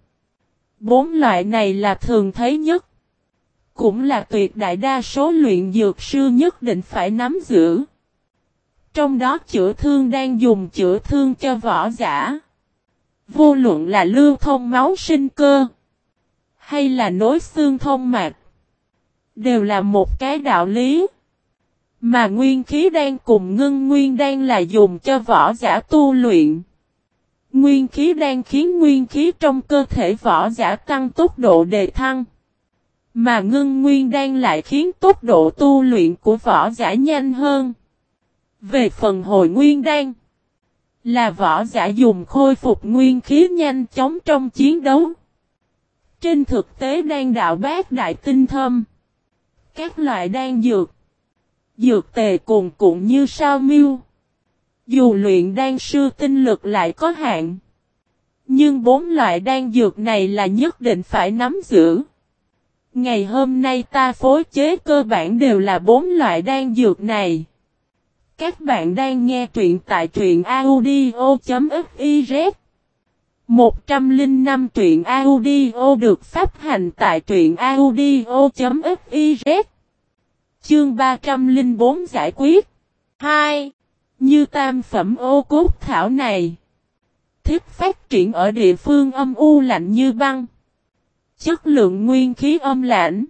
Bốn loại này là thường thấy nhất. Cũng là tuyệt đại đa số luyện dược sư nhất định phải nắm giữ. Trong đó chữa thương đang dùng chữa thương cho võ giả. Vô luận là lưu thông máu sinh cơ. Hay là nối xương thông mạch. Đều là một cái đạo lý. Mà nguyên khí đang cùng ngưng nguyên đang là dùng cho võ giả tu luyện. Nguyên khí đang khiến nguyên khí trong cơ thể võ giả tăng tốc độ đề thăng. Mà ngưng nguyên đang lại khiến tốc độ tu luyện của võ giả nhanh hơn. Về phần hồi nguyên đan, là võ giả dùng khôi phục nguyên khí nhanh chóng trong chiến đấu. Trên thực tế đang đạo bát đại tinh thâm. Các loại đan dược, dược tề cùng cuộn như sao miêu. Dù luyện đan sư tinh lực lại có hạn. Nhưng bốn loại đan dược này là nhất định phải nắm giữ. Ngày hôm nay ta phối chế cơ bản đều là bốn loại đan dược này. Các bạn đang nghe truyện tại truyện audio.fiz 105 truyện audio được phát hành tại truyện audio.fiz Chương 304 giải quyết 2. Như tam phẩm ô cốt thảo này thiết phát triển ở địa phương âm u lạnh như băng chất lượng nguyên khí âm lãnh.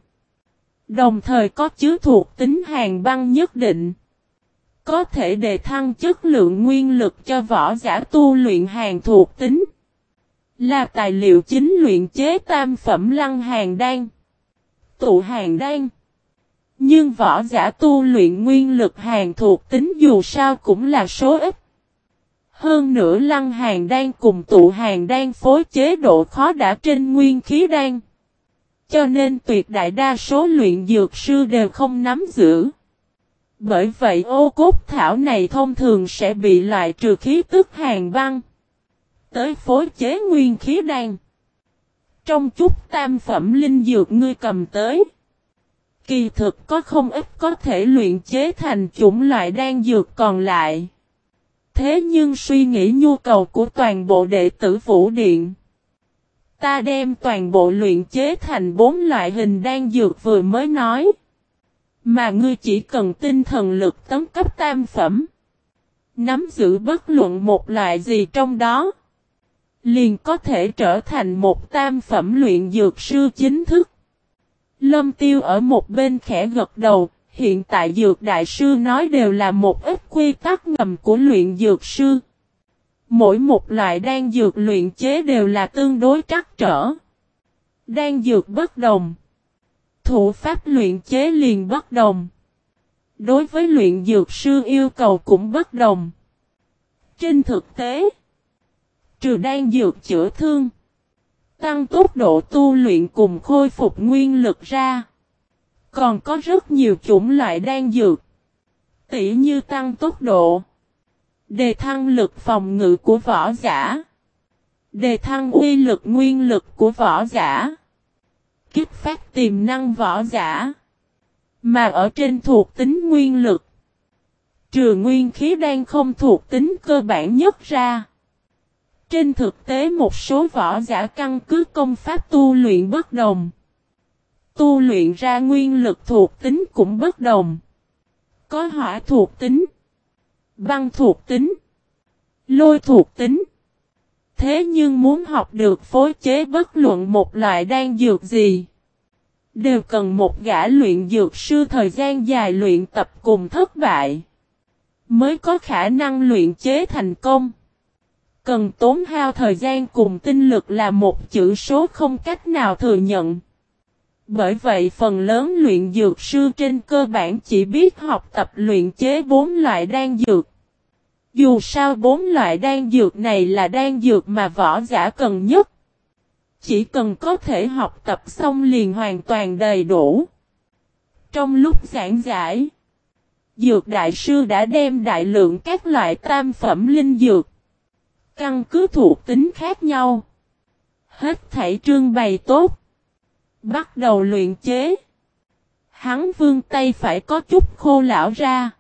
Đồng thời có chứa thuộc tính hàng băng nhất định. Có thể đề thăng chất lượng nguyên lực cho võ giả tu luyện hàng thuộc tính. Là tài liệu chính luyện chế tam phẩm lăng hàng đan. Tụ hàng đan. Nhưng võ giả tu luyện nguyên lực hàng thuộc tính dù sao cũng là số ít. Hơn nữa lăng hàng đang cùng tụ hàng đang phối chế độ khó đã trên nguyên khí đan. Cho nên tuyệt đại đa số luyện dược sư đều không nắm giữ. Bởi vậy ô cốt thảo này thông thường sẽ bị loại trừ khí tức hàng băng. Tới phối chế nguyên khí đan. Trong chút tam phẩm linh dược ngươi cầm tới. Kỳ thực có không ít có thể luyện chế thành chủng loại đan dược còn lại. Thế nhưng suy nghĩ nhu cầu của toàn bộ đệ tử Vũ Điện. Ta đem toàn bộ luyện chế thành bốn loại hình đan dược vừa mới nói. Mà ngươi chỉ cần tinh thần lực tấn cấp tam phẩm. Nắm giữ bất luận một loại gì trong đó. Liền có thể trở thành một tam phẩm luyện dược sư chính thức. Lâm tiêu ở một bên khẽ gật đầu, hiện tại dược đại sư nói đều là một ít quy tắc ngầm của luyện dược sư. Mỗi một loại đan dược luyện chế đều là tương đối trắc trở. Đan dược bất đồng. Thủ pháp luyện chế liền bất đồng. Đối với luyện dược sư yêu cầu cũng bất đồng. Trên thực tế, trừ đan dược chữa thương, tăng tốc độ tu luyện cùng khôi phục nguyên lực ra. Còn có rất nhiều chủng loại đan dược. Tỉ như tăng tốc độ. Đề thăng lực phòng ngự của võ giả. Đề thăng uy lực nguyên lực của võ giả. Kích phát tiềm năng võ giả. Mà ở trên thuộc tính nguyên lực. Trừ nguyên khí đang không thuộc tính cơ bản nhất ra. Trên thực tế một số võ giả căn cứ công pháp tu luyện bất đồng. Tu luyện ra nguyên lực thuộc tính cũng bất đồng. Có hỏa thuộc tính, băng thuộc tính, lôi thuộc tính. Thế nhưng muốn học được phối chế bất luận một loại đan dược gì, đều cần một gã luyện dược sư thời gian dài luyện tập cùng thất bại, mới có khả năng luyện chế thành công. Cần tốn hao thời gian cùng tinh lực là một chữ số không cách nào thừa nhận. Bởi vậy phần lớn luyện dược sư trên cơ bản chỉ biết học tập luyện chế bốn loại đan dược. Dù sao bốn loại đan dược này là đan dược mà võ giả cần nhất. Chỉ cần có thể học tập xong liền hoàn toàn đầy đủ. Trong lúc giảng giải, Dược Đại Sư đã đem đại lượng các loại tam phẩm linh dược. Căn cứ thuộc tính khác nhau. Hết thảy trương bày tốt. Bắt đầu luyện chế. Hắn vương tay phải có chút khô lão ra.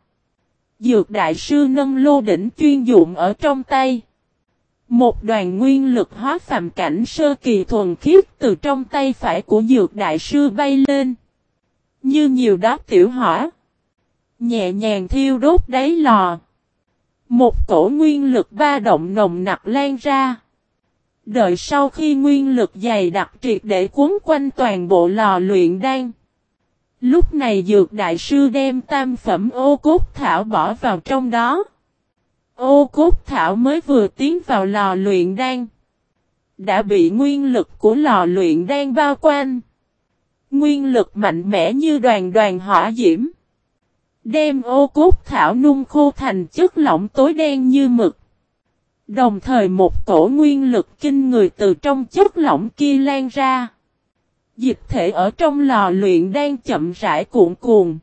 Dược đại sư nâng lô đỉnh chuyên dụng ở trong tay. Một đoàn nguyên lực hóa phàm cảnh sơ kỳ thuần khiết từ trong tay phải của dược đại sư bay lên. Như nhiều đó tiểu hỏa. Nhẹ nhàng thiêu đốt đáy lò. Một cổ nguyên lực ba động nồng nặc lan ra. Đợi sau khi nguyên lực dày đặc triệt để cuốn quanh toàn bộ lò luyện đan. Lúc này dược đại sư đem tam phẩm ô cốt thảo bỏ vào trong đó. Ô cốt thảo mới vừa tiến vào lò luyện đan. Đã bị nguyên lực của lò luyện đan bao quanh. Nguyên lực mạnh mẽ như đoàn đoàn hỏa diễm. Đem ô cốt thảo nung khô thành chất lỏng tối đen như mực. Đồng thời một cổ nguyên lực kinh người từ trong chất lỏng kia lan ra. Dịch thể ở trong lò luyện đang chậm rãi cuộn cuồng.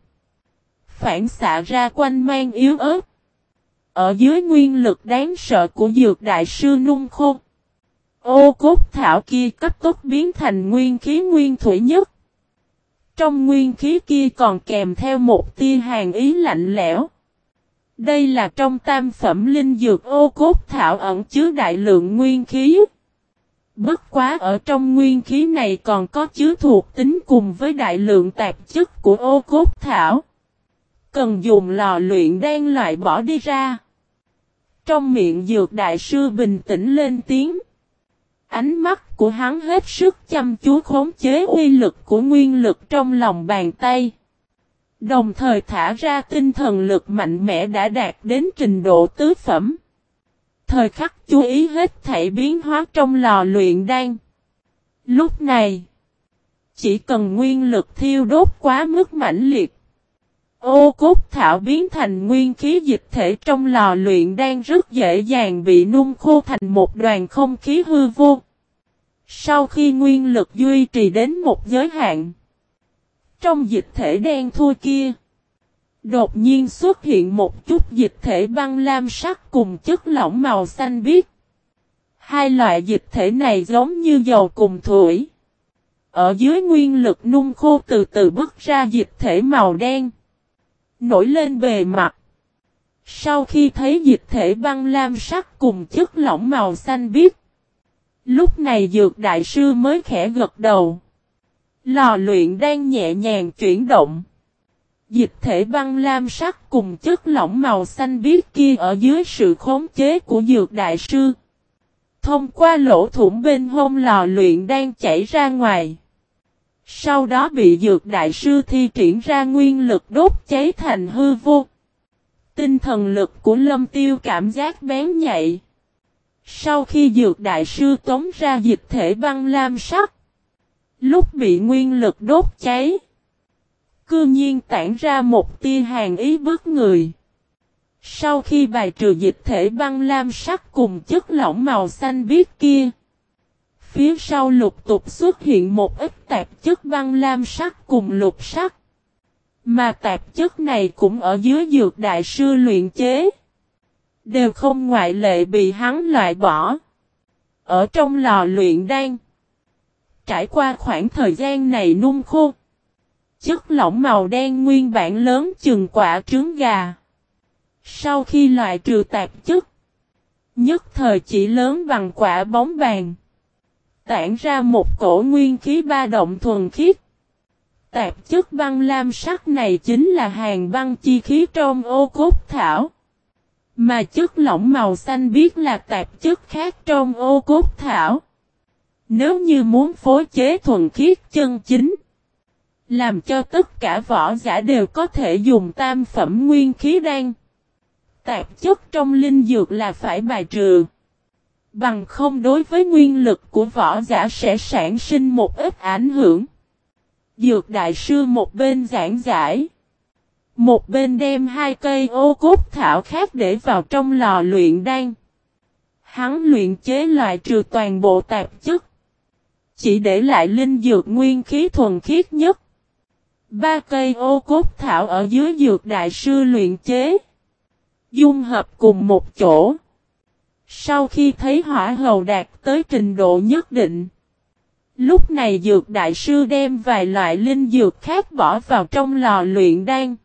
Phản xạ ra quanh mang yếu ớt. Ở dưới nguyên lực đáng sợ của dược đại sư nung khô. Ô cốt thảo kia cấp tốc biến thành nguyên khí nguyên thủy nhất. Trong nguyên khí kia còn kèm theo một tia hàng ý lạnh lẽo. Đây là trong tam phẩm linh dược ô cốt thảo ẩn chứa đại lượng nguyên khí. Bất quá ở trong nguyên khí này còn có chứa thuộc tính cùng với đại lượng tạp chất của ô cốt thảo. Cần dùng lò luyện đen loại bỏ đi ra. Trong miệng dược đại sư bình tĩnh lên tiếng. Ánh mắt của hắn hết sức chăm chú khống chế uy lực của nguyên lực trong lòng bàn tay. Đồng thời thả ra tinh thần lực mạnh mẽ đã đạt đến trình độ tứ phẩm. Thời khắc chú ý hết thảy biến hóa trong lò luyện đan. Lúc này, chỉ cần nguyên lực thiêu đốt quá mức mãnh liệt. Ô cốt thảo biến thành nguyên khí dịch thể trong lò luyện đang rất dễ dàng bị nung khô thành một đoàn không khí hư vô. Sau khi nguyên lực duy trì đến một giới hạn, trong dịch thể đen thui kia, đột nhiên xuất hiện một chút dịch thể băng lam sắc cùng chất lỏng màu xanh biếc. Hai loại dịch thể này giống như dầu cùng thủy. Ở dưới nguyên lực nung khô từ từ bứt ra dịch thể màu đen. Nổi lên bề mặt. Sau khi thấy dịch thể băng lam sắc cùng chất lỏng màu xanh biếc. Lúc này dược đại sư mới khẽ gật đầu. Lò luyện đang nhẹ nhàng chuyển động. Dịch thể băng lam sắc cùng chất lỏng màu xanh biếc kia ở dưới sự khống chế của dược đại sư. Thông qua lỗ thủng bên hông lò luyện đang chảy ra ngoài. Sau đó bị dược đại sư thi triển ra nguyên lực đốt cháy thành hư vô. Tinh thần lực của lâm tiêu cảm giác bén nhạy. Sau khi dược đại sư tống ra dịch thể băng lam sắc. Lúc bị nguyên lực đốt cháy. Cư nhiên tản ra một tia hàng ý bức người. Sau khi bài trừ dịch thể băng lam sắc cùng chất lỏng màu xanh biếc kia. Phía sau lục tục xuất hiện một ít tạp chất băng lam sắc cùng lục sắc. Mà tạp chất này cũng ở dưới dược đại sư luyện chế. Đều không ngoại lệ bị hắn loại bỏ. Ở trong lò luyện đan. Trải qua khoảng thời gian này nung khô. Chất lỏng màu đen nguyên bản lớn chừng quả trứng gà. Sau khi loại trừ tạp chất. Nhất thời chỉ lớn bằng quả bóng bàn. Tản ra một cổ nguyên khí ba động thuần khiết. Tạp chất băng lam sắc này chính là hàng băng chi khí trong ô cốt thảo. Mà chất lỏng màu xanh biết là tạp chất khác trong ô cốt thảo. Nếu như muốn phối chế thuần khiết chân chính. Làm cho tất cả võ giả đều có thể dùng tam phẩm nguyên khí đan. Tạp chất trong linh dược là phải bài trừ. Bằng không đối với nguyên lực của võ giả sẽ sản sinh một ít ảnh hưởng. Dược đại sư một bên giảng giải. Một bên đem hai cây ô cốt thảo khác để vào trong lò luyện đan. Hắn luyện chế loại trừ toàn bộ tạp chất. Chỉ để lại linh dược nguyên khí thuần khiết nhất. Ba cây ô cốt thảo ở dưới dược đại sư luyện chế. Dung hợp cùng một chỗ. Sau khi thấy hỏa hầu đạt tới trình độ nhất định. Lúc này dược đại sư đem vài loại linh dược khác bỏ vào trong lò luyện đan.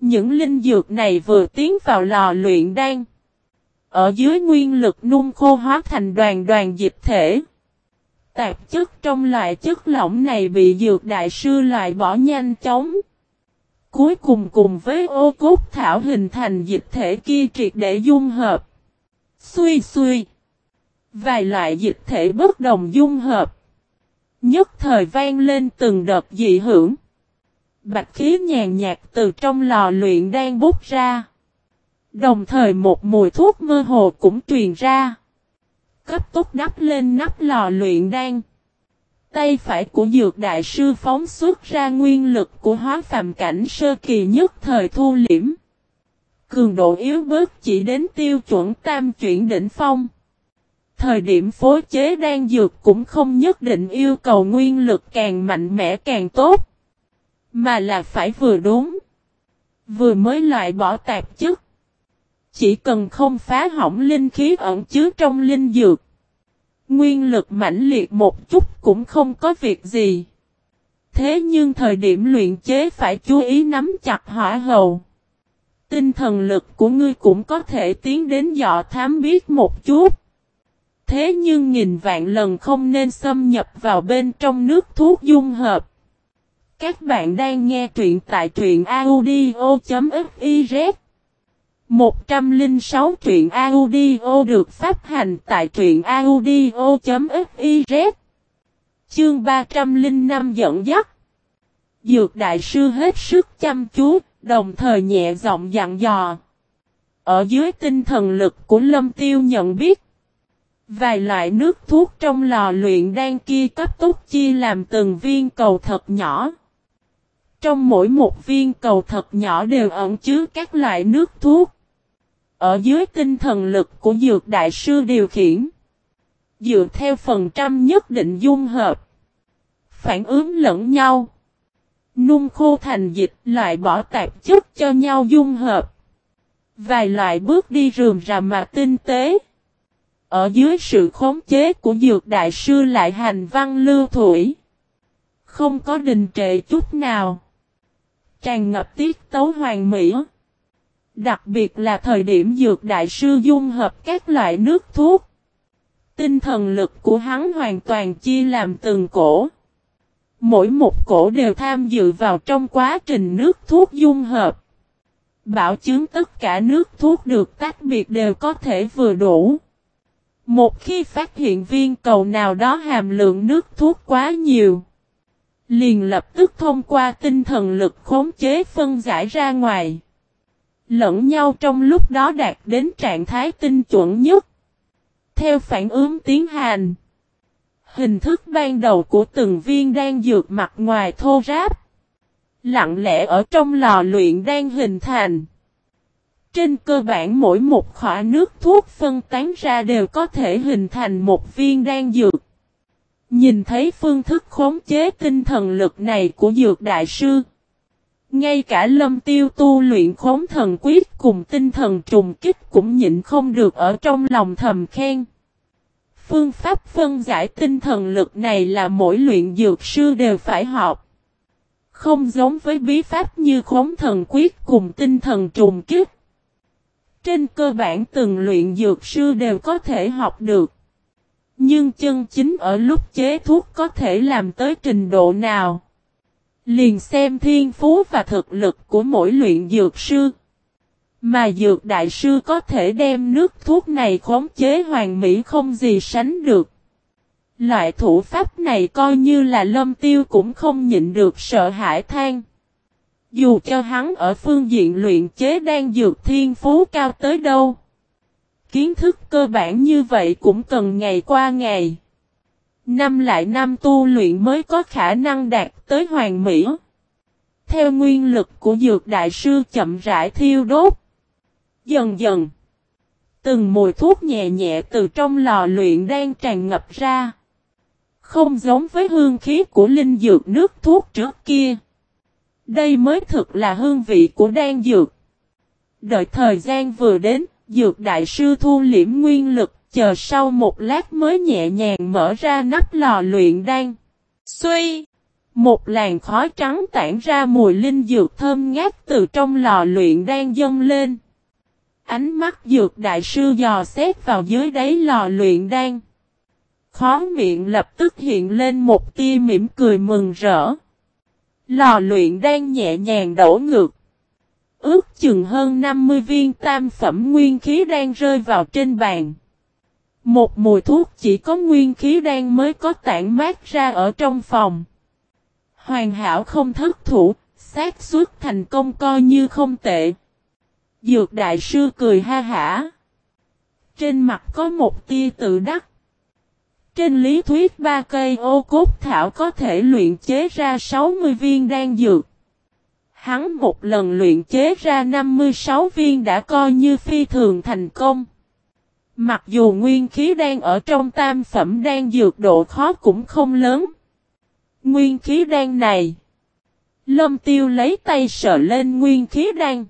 Những linh dược này vừa tiến vào lò luyện đan. Ở dưới nguyên lực nung khô hóa thành đoàn đoàn dịch thể. Tạp chất trong loại chất lỏng này bị dược đại sư loại bỏ nhanh chóng. Cuối cùng cùng với ô cốt thảo hình thành dịch thể kia triệt để dung hợp. Xuy xuy. Vài loại dịch thể bất đồng dung hợp. Nhất thời vang lên từng đợt dị hưởng. Bạch khí nhàn nhạt từ trong lò luyện đang bút ra. Đồng thời một mùi thuốc mơ hồ cũng truyền ra. Cấp tốc đắp lên nắp lò luyện đan. Tay phải của dược đại sư phóng xuất ra nguyên lực của hóa phàm cảnh sơ kỳ nhất thời thu liễm. Cường độ yếu bớt chỉ đến tiêu chuẩn tam chuyển đỉnh phong. Thời điểm phối chế đan dược cũng không nhất định yêu cầu nguyên lực càng mạnh mẽ càng tốt. Mà là phải vừa đúng. Vừa mới loại bỏ tạp chất. Chỉ cần không phá hỏng linh khí ẩn chứa trong linh dược. Nguyên lực mãnh liệt một chút cũng không có việc gì. Thế nhưng thời điểm luyện chế phải chú ý nắm chặt hỏa hầu. Tinh thần lực của ngươi cũng có thể tiến đến dọ thám biết một chút. Thế nhưng nghìn vạn lần không nên xâm nhập vào bên trong nước thuốc dung hợp. Các bạn đang nghe truyện tại truyện audio.fiz 106 truyện audio được phát hành tại truyện audio.fiz Chương 305 dẫn dắt Dược đại sư hết sức chăm chú, đồng thời nhẹ giọng dặn dò. Ở dưới tinh thần lực của lâm tiêu nhận biết. Vài loại nước thuốc trong lò luyện đan kia cấp tốc chia làm từng viên cầu thật nhỏ. Trong mỗi một viên cầu thật nhỏ đều ẩn chứa các loại nước thuốc. Ở dưới tinh thần lực của dược đại sư điều khiển. Dựa theo phần trăm nhất định dung hợp. Phản ứng lẫn nhau. Nung khô thành dịch, loại bỏ tạp chất cho nhau dung hợp. Vài loại bước đi rườm rà mà tinh tế. Ở dưới sự khống chế của dược đại sư lại hành văn lưu thủy. Không có đình trệ chút nào. Tràn ngập tiết tấu hoàng mỹ. Đặc biệt là thời điểm dược đại sư dung hợp các loại nước thuốc. Tinh thần lực của hắn hoàn toàn chia làm từng cổ. Mỗi một cổ đều tham dự vào trong quá trình nước thuốc dung hợp. Bảo chứng tất cả nước thuốc được tách biệt đều có thể vừa đủ. Một khi phát hiện viên cầu nào đó hàm lượng nước thuốc quá nhiều, liền lập tức thông qua tinh thần lực khống chế phân giải ra ngoài. Lẫn nhau trong lúc đó đạt đến trạng thái tinh chuẩn nhất. Theo phản ứng tiến hành, hình thức ban đầu của từng viên đan dược mặt ngoài thô ráp, lặng lẽ ở trong lò luyện đang hình thành. Trên cơ bản mỗi một khỏa nước thuốc phân tán ra đều có thể hình thành một viên đan dược. Nhìn thấy phương thức khống chế tinh thần lực này của dược đại sư. Ngay cả lâm tiêu tu luyện khống thần quyết cùng tinh thần trùng kích cũng nhịn không được ở trong lòng thầm khen. Phương pháp phân giải tinh thần lực này là mỗi luyện dược sư đều phải học. Không giống với bí pháp như khống thần quyết cùng tinh thần trùng kích. Trên cơ bản từng luyện dược sư đều có thể học được. Nhưng chân chính ở lúc chế thuốc có thể làm tới trình độ nào. Liền xem thiên phú và thực lực của mỗi luyện dược sư. Mà dược đại sư có thể đem nước thuốc này khống chế hoàn mỹ không gì sánh được. Loại thủ pháp này coi như là lâm tiêu cũng không nhịn được sợ hãi than. Dù cho hắn ở phương diện luyện chế đang dược thiên phú cao tới đâu. Kiến thức cơ bản như vậy cũng cần ngày qua ngày. Năm lại năm tu luyện mới có khả năng đạt tới hoàn mỹ. Theo nguyên lực của dược đại sư chậm rãi thiêu đốt. Dần dần. Từng mùi thuốc nhẹ nhẹ từ trong lò luyện đang tràn ngập ra. Không giống với hương khí của linh dược nước thuốc trước kia. Đây mới thực là hương vị của đan dược. Đợi thời gian vừa đến, dược đại sư thu liễm nguyên lực, chờ sau một lát mới nhẹ nhàng mở ra nắp lò luyện đan. Xuy! Một làn khói trắng tản ra mùi linh dược thơm ngát từ trong lò luyện đan dâng lên. Ánh mắt dược đại sư dò xét vào dưới đáy lò luyện đan. Khó miệng lập tức hiện lên một tia mỉm cười mừng rỡ. Lò luyện đan nhẹ nhàng đổ ngược. Ước chừng hơn 50 viên tam phẩm nguyên khí đang rơi vào trên bàn. Một mùi thuốc chỉ có nguyên khí đang mới có tản mát ra ở trong phòng. Hoàn hảo không thất thủ, xác suất thành công coi như không tệ. Dược đại sư cười ha hả. Trên mặt có một tia tự đắc. Trên lý thuyết ba cây ô cốt thảo có thể luyện chế ra 60 viên đan dược. Hắn một lần luyện chế ra 56 viên đã coi như phi thường thành công. Mặc dù nguyên khí đang ở trong tam phẩm đan dược độ khó cũng không lớn. Nguyên khí đan này. Lâm tiêu lấy tay sờ lên nguyên khí đan.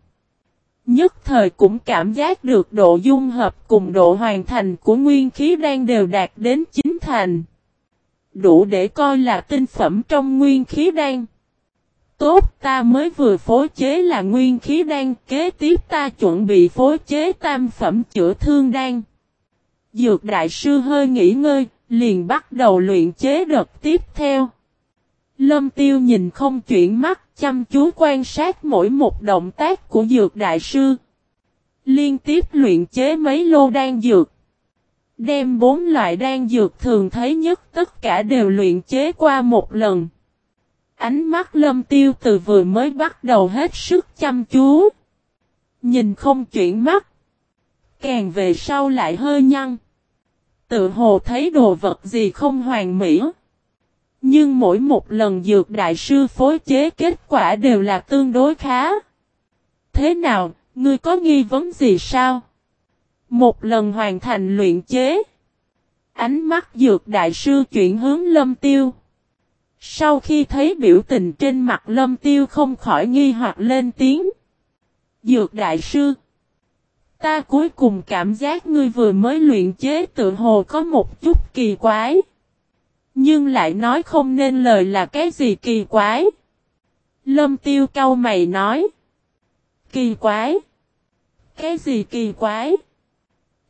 Nhất thời cũng cảm giác được độ dung hợp cùng độ hoàn thành của nguyên khí đang đều đạt đến chính thành. Đủ để coi là tinh phẩm trong nguyên khí đan. Tốt ta mới vừa phối chế là nguyên khí đan kế tiếp ta chuẩn bị phối chế tam phẩm chữa thương đan. Dược đại sư hơi nghỉ ngơi, liền bắt đầu luyện chế đợt tiếp theo. Lâm tiêu nhìn không chuyển mắt, chăm chú quan sát mỗi một động tác của dược đại sư. Liên tiếp luyện chế mấy lô đan dược. Đem bốn loại đan dược thường thấy nhất tất cả đều luyện chế qua một lần. Ánh mắt lâm tiêu từ vừa mới bắt đầu hết sức chăm chú. Nhìn không chuyển mắt. Càng về sau lại hơi nhăn. Tự hồ thấy đồ vật gì không hoàn mỹ. Nhưng mỗi một lần dược đại sư phối chế kết quả đều là tương đối khá. Thế nào, ngươi có nghi vấn gì sao? Một lần hoàn thành luyện chế. Ánh mắt dược đại sư chuyển hướng lâm tiêu. Sau khi thấy biểu tình trên mặt lâm tiêu không khỏi nghi hoặc lên tiếng. Dược đại sư. Ta cuối cùng cảm giác ngươi vừa mới luyện chế tự hồ có một chút kỳ quái. Nhưng lại nói không nên lời là cái gì kỳ quái. Lâm tiêu cau mày nói. Kỳ quái. Cái gì kỳ quái?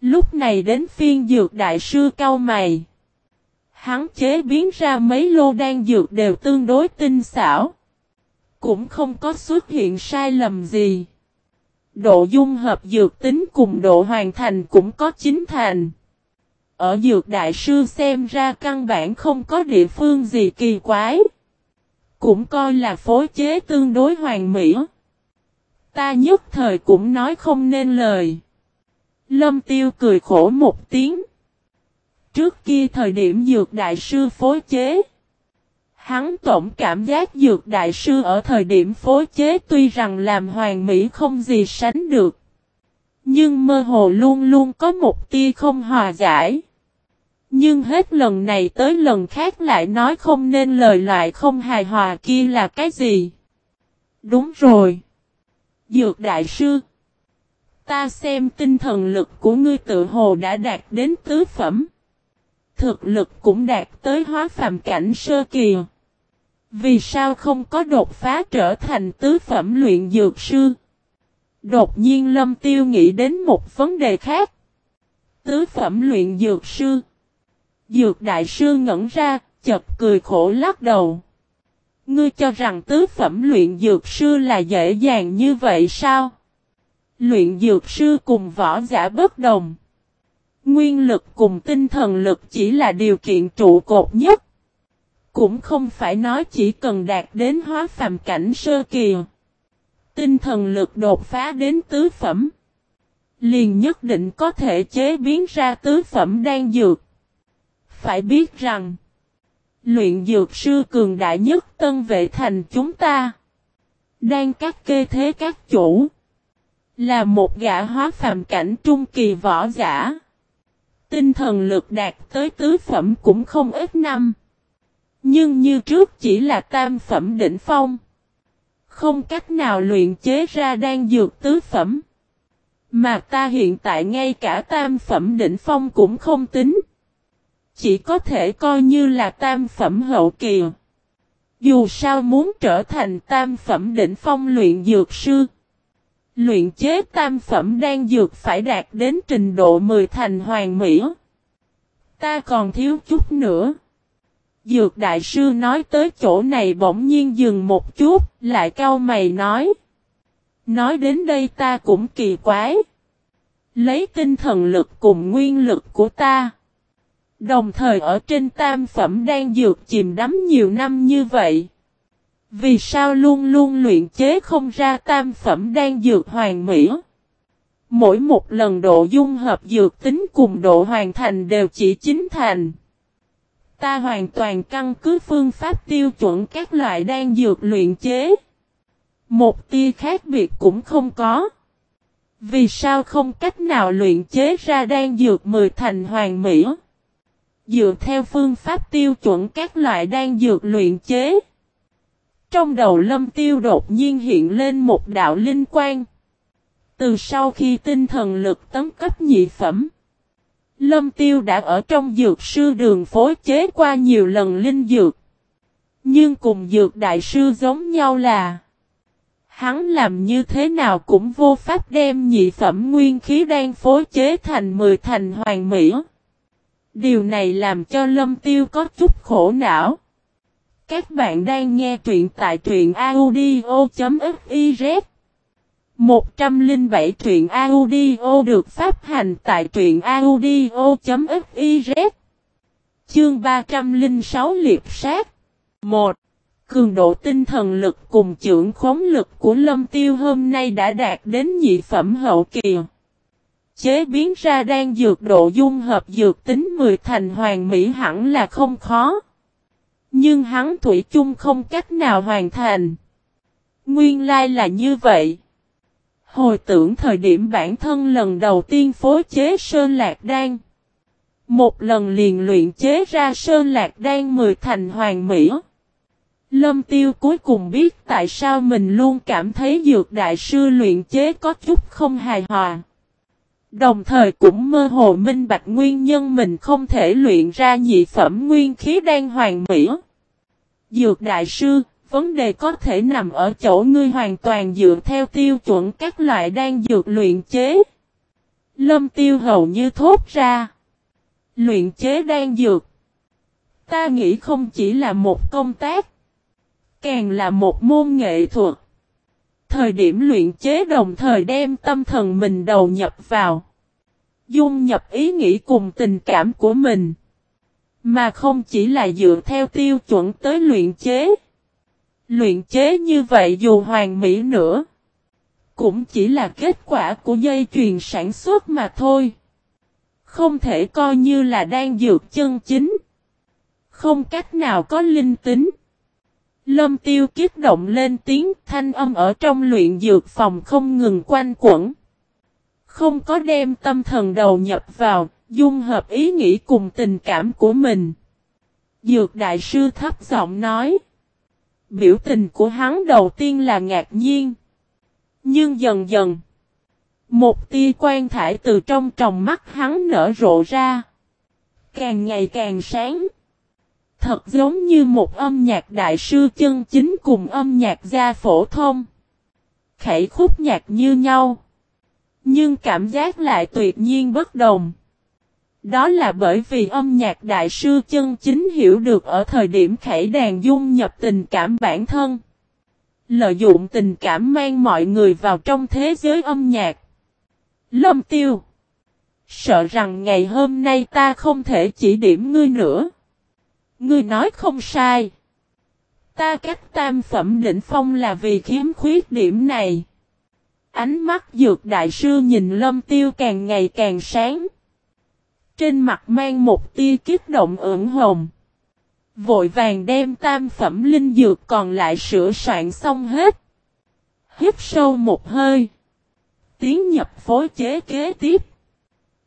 Lúc này đến phiên dược đại sư cau mày. Hắn chế biến ra mấy lô đan dược đều tương đối tinh xảo. Cũng không có xuất hiện sai lầm gì. Độ dung hợp dược tính cùng độ hoàn thành cũng có chính thành. Ở dược đại sư xem ra căn bản không có địa phương gì kỳ quái. Cũng coi là phối chế tương đối hoàn mỹ. Ta nhất thời cũng nói không nên lời. Lâm tiêu cười khổ một tiếng. Trước kia thời điểm dược đại sư phối chế. Hắn tổng cảm giác dược đại sư ở thời điểm phối chế tuy rằng làm hoàn mỹ không gì sánh được. Nhưng mơ hồ luôn luôn có một tia không hòa giải. Nhưng hết lần này tới lần khác lại nói không nên lời loại không hài hòa kia là cái gì. Đúng rồi. Dược đại sư. Ta xem tinh thần lực của ngươi tự hồ đã đạt đến tứ phẩm. Thực lực cũng đạt tới hóa phàm cảnh sơ kỳ. Vì sao không có đột phá trở thành tứ phẩm luyện dược sư? Đột nhiên Lâm Tiêu nghĩ đến một vấn đề khác. Tứ phẩm luyện dược sư. Dược đại sư ngẩn ra, chật cười khổ lắc đầu. Ngươi cho rằng tứ phẩm luyện dược sư là dễ dàng như vậy sao? Luyện dược sư cùng võ giả bất đồng. Nguyên lực cùng tinh thần lực chỉ là điều kiện trụ cột nhất. Cũng không phải nói chỉ cần đạt đến hóa phàm cảnh sơ kỳ. Tinh thần lực đột phá đến tứ phẩm. Liền nhất định có thể chế biến ra tứ phẩm đan dược. Phải biết rằng. Luyện dược sư cường đại nhất tân vệ thành chúng ta. Đang các kê thế các chủ. Là một gã hóa phàm cảnh trung kỳ võ giả. Tinh thần lực đạt tới tứ phẩm cũng không ít năm. Nhưng như trước chỉ là tam phẩm đỉnh phong. Không cách nào luyện chế ra đan dược tứ phẩm. Mà ta hiện tại ngay cả tam phẩm đỉnh phong cũng không tính. Chỉ có thể coi như là tam phẩm hậu kỳ. Dù sao muốn trở thành tam phẩm đỉnh phong luyện dược sư. Luyện chế tam phẩm đan dược phải đạt đến trình độ 10 thành hoàng mỹ. Ta còn thiếu chút nữa. Dược đại sư nói tới chỗ này bỗng nhiên dừng một chút, lại cau mày nói. Nói đến đây ta cũng kỳ quái. Lấy tinh thần lực cùng nguyên lực của ta. Đồng thời ở trên tam phẩm đang dược chìm đắm nhiều năm như vậy. Vì sao luôn luôn luyện chế không ra tam phẩm đang dược hoàn mỹ? Mỗi một lần độ dung hợp dược tính cùng độ hoàn thành đều chỉ chính thành. Ta hoàn toàn căn cứ phương pháp tiêu chuẩn các loại đan dược luyện chế. Một tia khác biệt cũng không có. Vì sao không cách nào luyện chế ra đan dược mười thành hoàn mỹ? Dựa theo phương pháp tiêu chuẩn các loại đan dược luyện chế. Trong đầu lâm tiêu đột nhiên hiện lên một đạo linh quang. Từ sau khi tinh thần lực tấn cấp nhị phẩm. Lâm tiêu đã ở trong dược sư đường phối chế qua nhiều lần linh dược. Nhưng cùng dược đại sư giống nhau là. Hắn làm như thế nào cũng vô pháp đem nhị phẩm nguyên khí đang phối chế thành 10 thành hoàng mỹ. Điều này làm cho lâm tiêu có chút khổ não. Các bạn đang nghe truyện tại truyện audio.fif 107 truyện audio được phát hành tại truyện audio.fiz Chương 306 liệp sát 1. Cường độ tinh thần lực cùng trưởng khống lực của lâm tiêu hôm nay đã đạt đến nhị phẩm hậu kỳ. Chế biến ra đang dược độ dung hợp dược tính 10 thành hoàng mỹ hẳn là không khó. Nhưng hắn thủy chung không cách nào hoàn thành. Nguyên lai là như vậy. Hồi tưởng thời điểm bản thân lần đầu tiên phối chế Sơn Lạc Đan. Một lần liền luyện chế ra Sơn Lạc Đan mười thành hoàng mỹ. Lâm Tiêu cuối cùng biết tại sao mình luôn cảm thấy dược đại sư luyện chế có chút không hài hòa. Đồng thời cũng mơ hồ minh bạch nguyên nhân mình không thể luyện ra nhị phẩm nguyên khí đan hoàng mỹ. Dược đại sư, vấn đề có thể nằm ở chỗ ngươi hoàn toàn dựa theo tiêu chuẩn các loại đan dược luyện chế. Lâm tiêu hầu như thốt ra. Luyện chế đan dược. Ta nghĩ không chỉ là một công tác. Càng là một môn nghệ thuật. Thời điểm luyện chế đồng thời đem tâm thần mình đầu nhập vào. Dung nhập ý nghĩ cùng tình cảm của mình. Mà không chỉ là dựa theo tiêu chuẩn tới luyện chế. Luyện chế như vậy dù hoàn mỹ nữa. Cũng chỉ là kết quả của dây chuyền sản xuất mà thôi. Không thể coi như là đang dược chân chính. Không cách nào có linh tính. Lâm tiêu kiết động lên tiếng thanh âm ở trong luyện dược phòng không ngừng quanh quẩn. Không có đem tâm thần đầu nhập vào, dung hợp ý nghĩ cùng tình cảm của mình. Dược đại sư thấp giọng nói. Biểu tình của hắn đầu tiên là ngạc nhiên. Nhưng dần dần. Một tia quan thải từ trong tròng mắt hắn nở rộ ra. Càng ngày càng sáng. Thật giống như một âm nhạc đại sư chân chính cùng âm nhạc gia phổ thông. Khẩy khúc nhạc như nhau. Nhưng cảm giác lại tuyệt nhiên bất đồng. Đó là bởi vì âm nhạc đại sư chân chính hiểu được ở thời điểm khẩy đàn dung nhập tình cảm bản thân. Lợi dụng tình cảm mang mọi người vào trong thế giới âm nhạc. Lâm tiêu. Sợ rằng ngày hôm nay ta không thể chỉ điểm ngươi nữa. Ngươi nói không sai. Ta cách tam phẩm đỉnh phong là vì khiếm khuyết điểm này. Ánh mắt dược đại sư nhìn lâm tiêu càng ngày càng sáng. Trên mặt mang một tia kiếp động ửng hồng. Vội vàng đem tam phẩm linh dược còn lại sửa soạn xong hết. Hít sâu một hơi. Tiến nhập phối chế kế tiếp.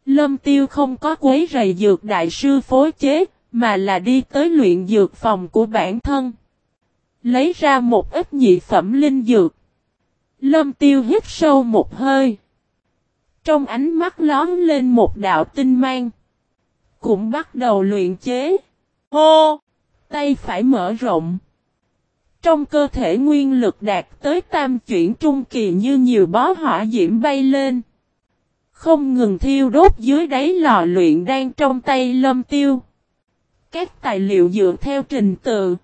Lâm tiêu không có quấy rầy dược đại sư phối chế, mà là đi tới luyện dược phòng của bản thân. Lấy ra một ít nhị phẩm linh dược. Lâm tiêu hít sâu một hơi. Trong ánh mắt lón lên một đạo tinh mang. Cũng bắt đầu luyện chế. Hô! Tay phải mở rộng. Trong cơ thể nguyên lực đạt tới tam chuyển trung kỳ như nhiều bó hỏa diễm bay lên. Không ngừng thiêu đốt dưới đáy lò luyện đang trong tay lâm tiêu. Các tài liệu dựa theo trình tự.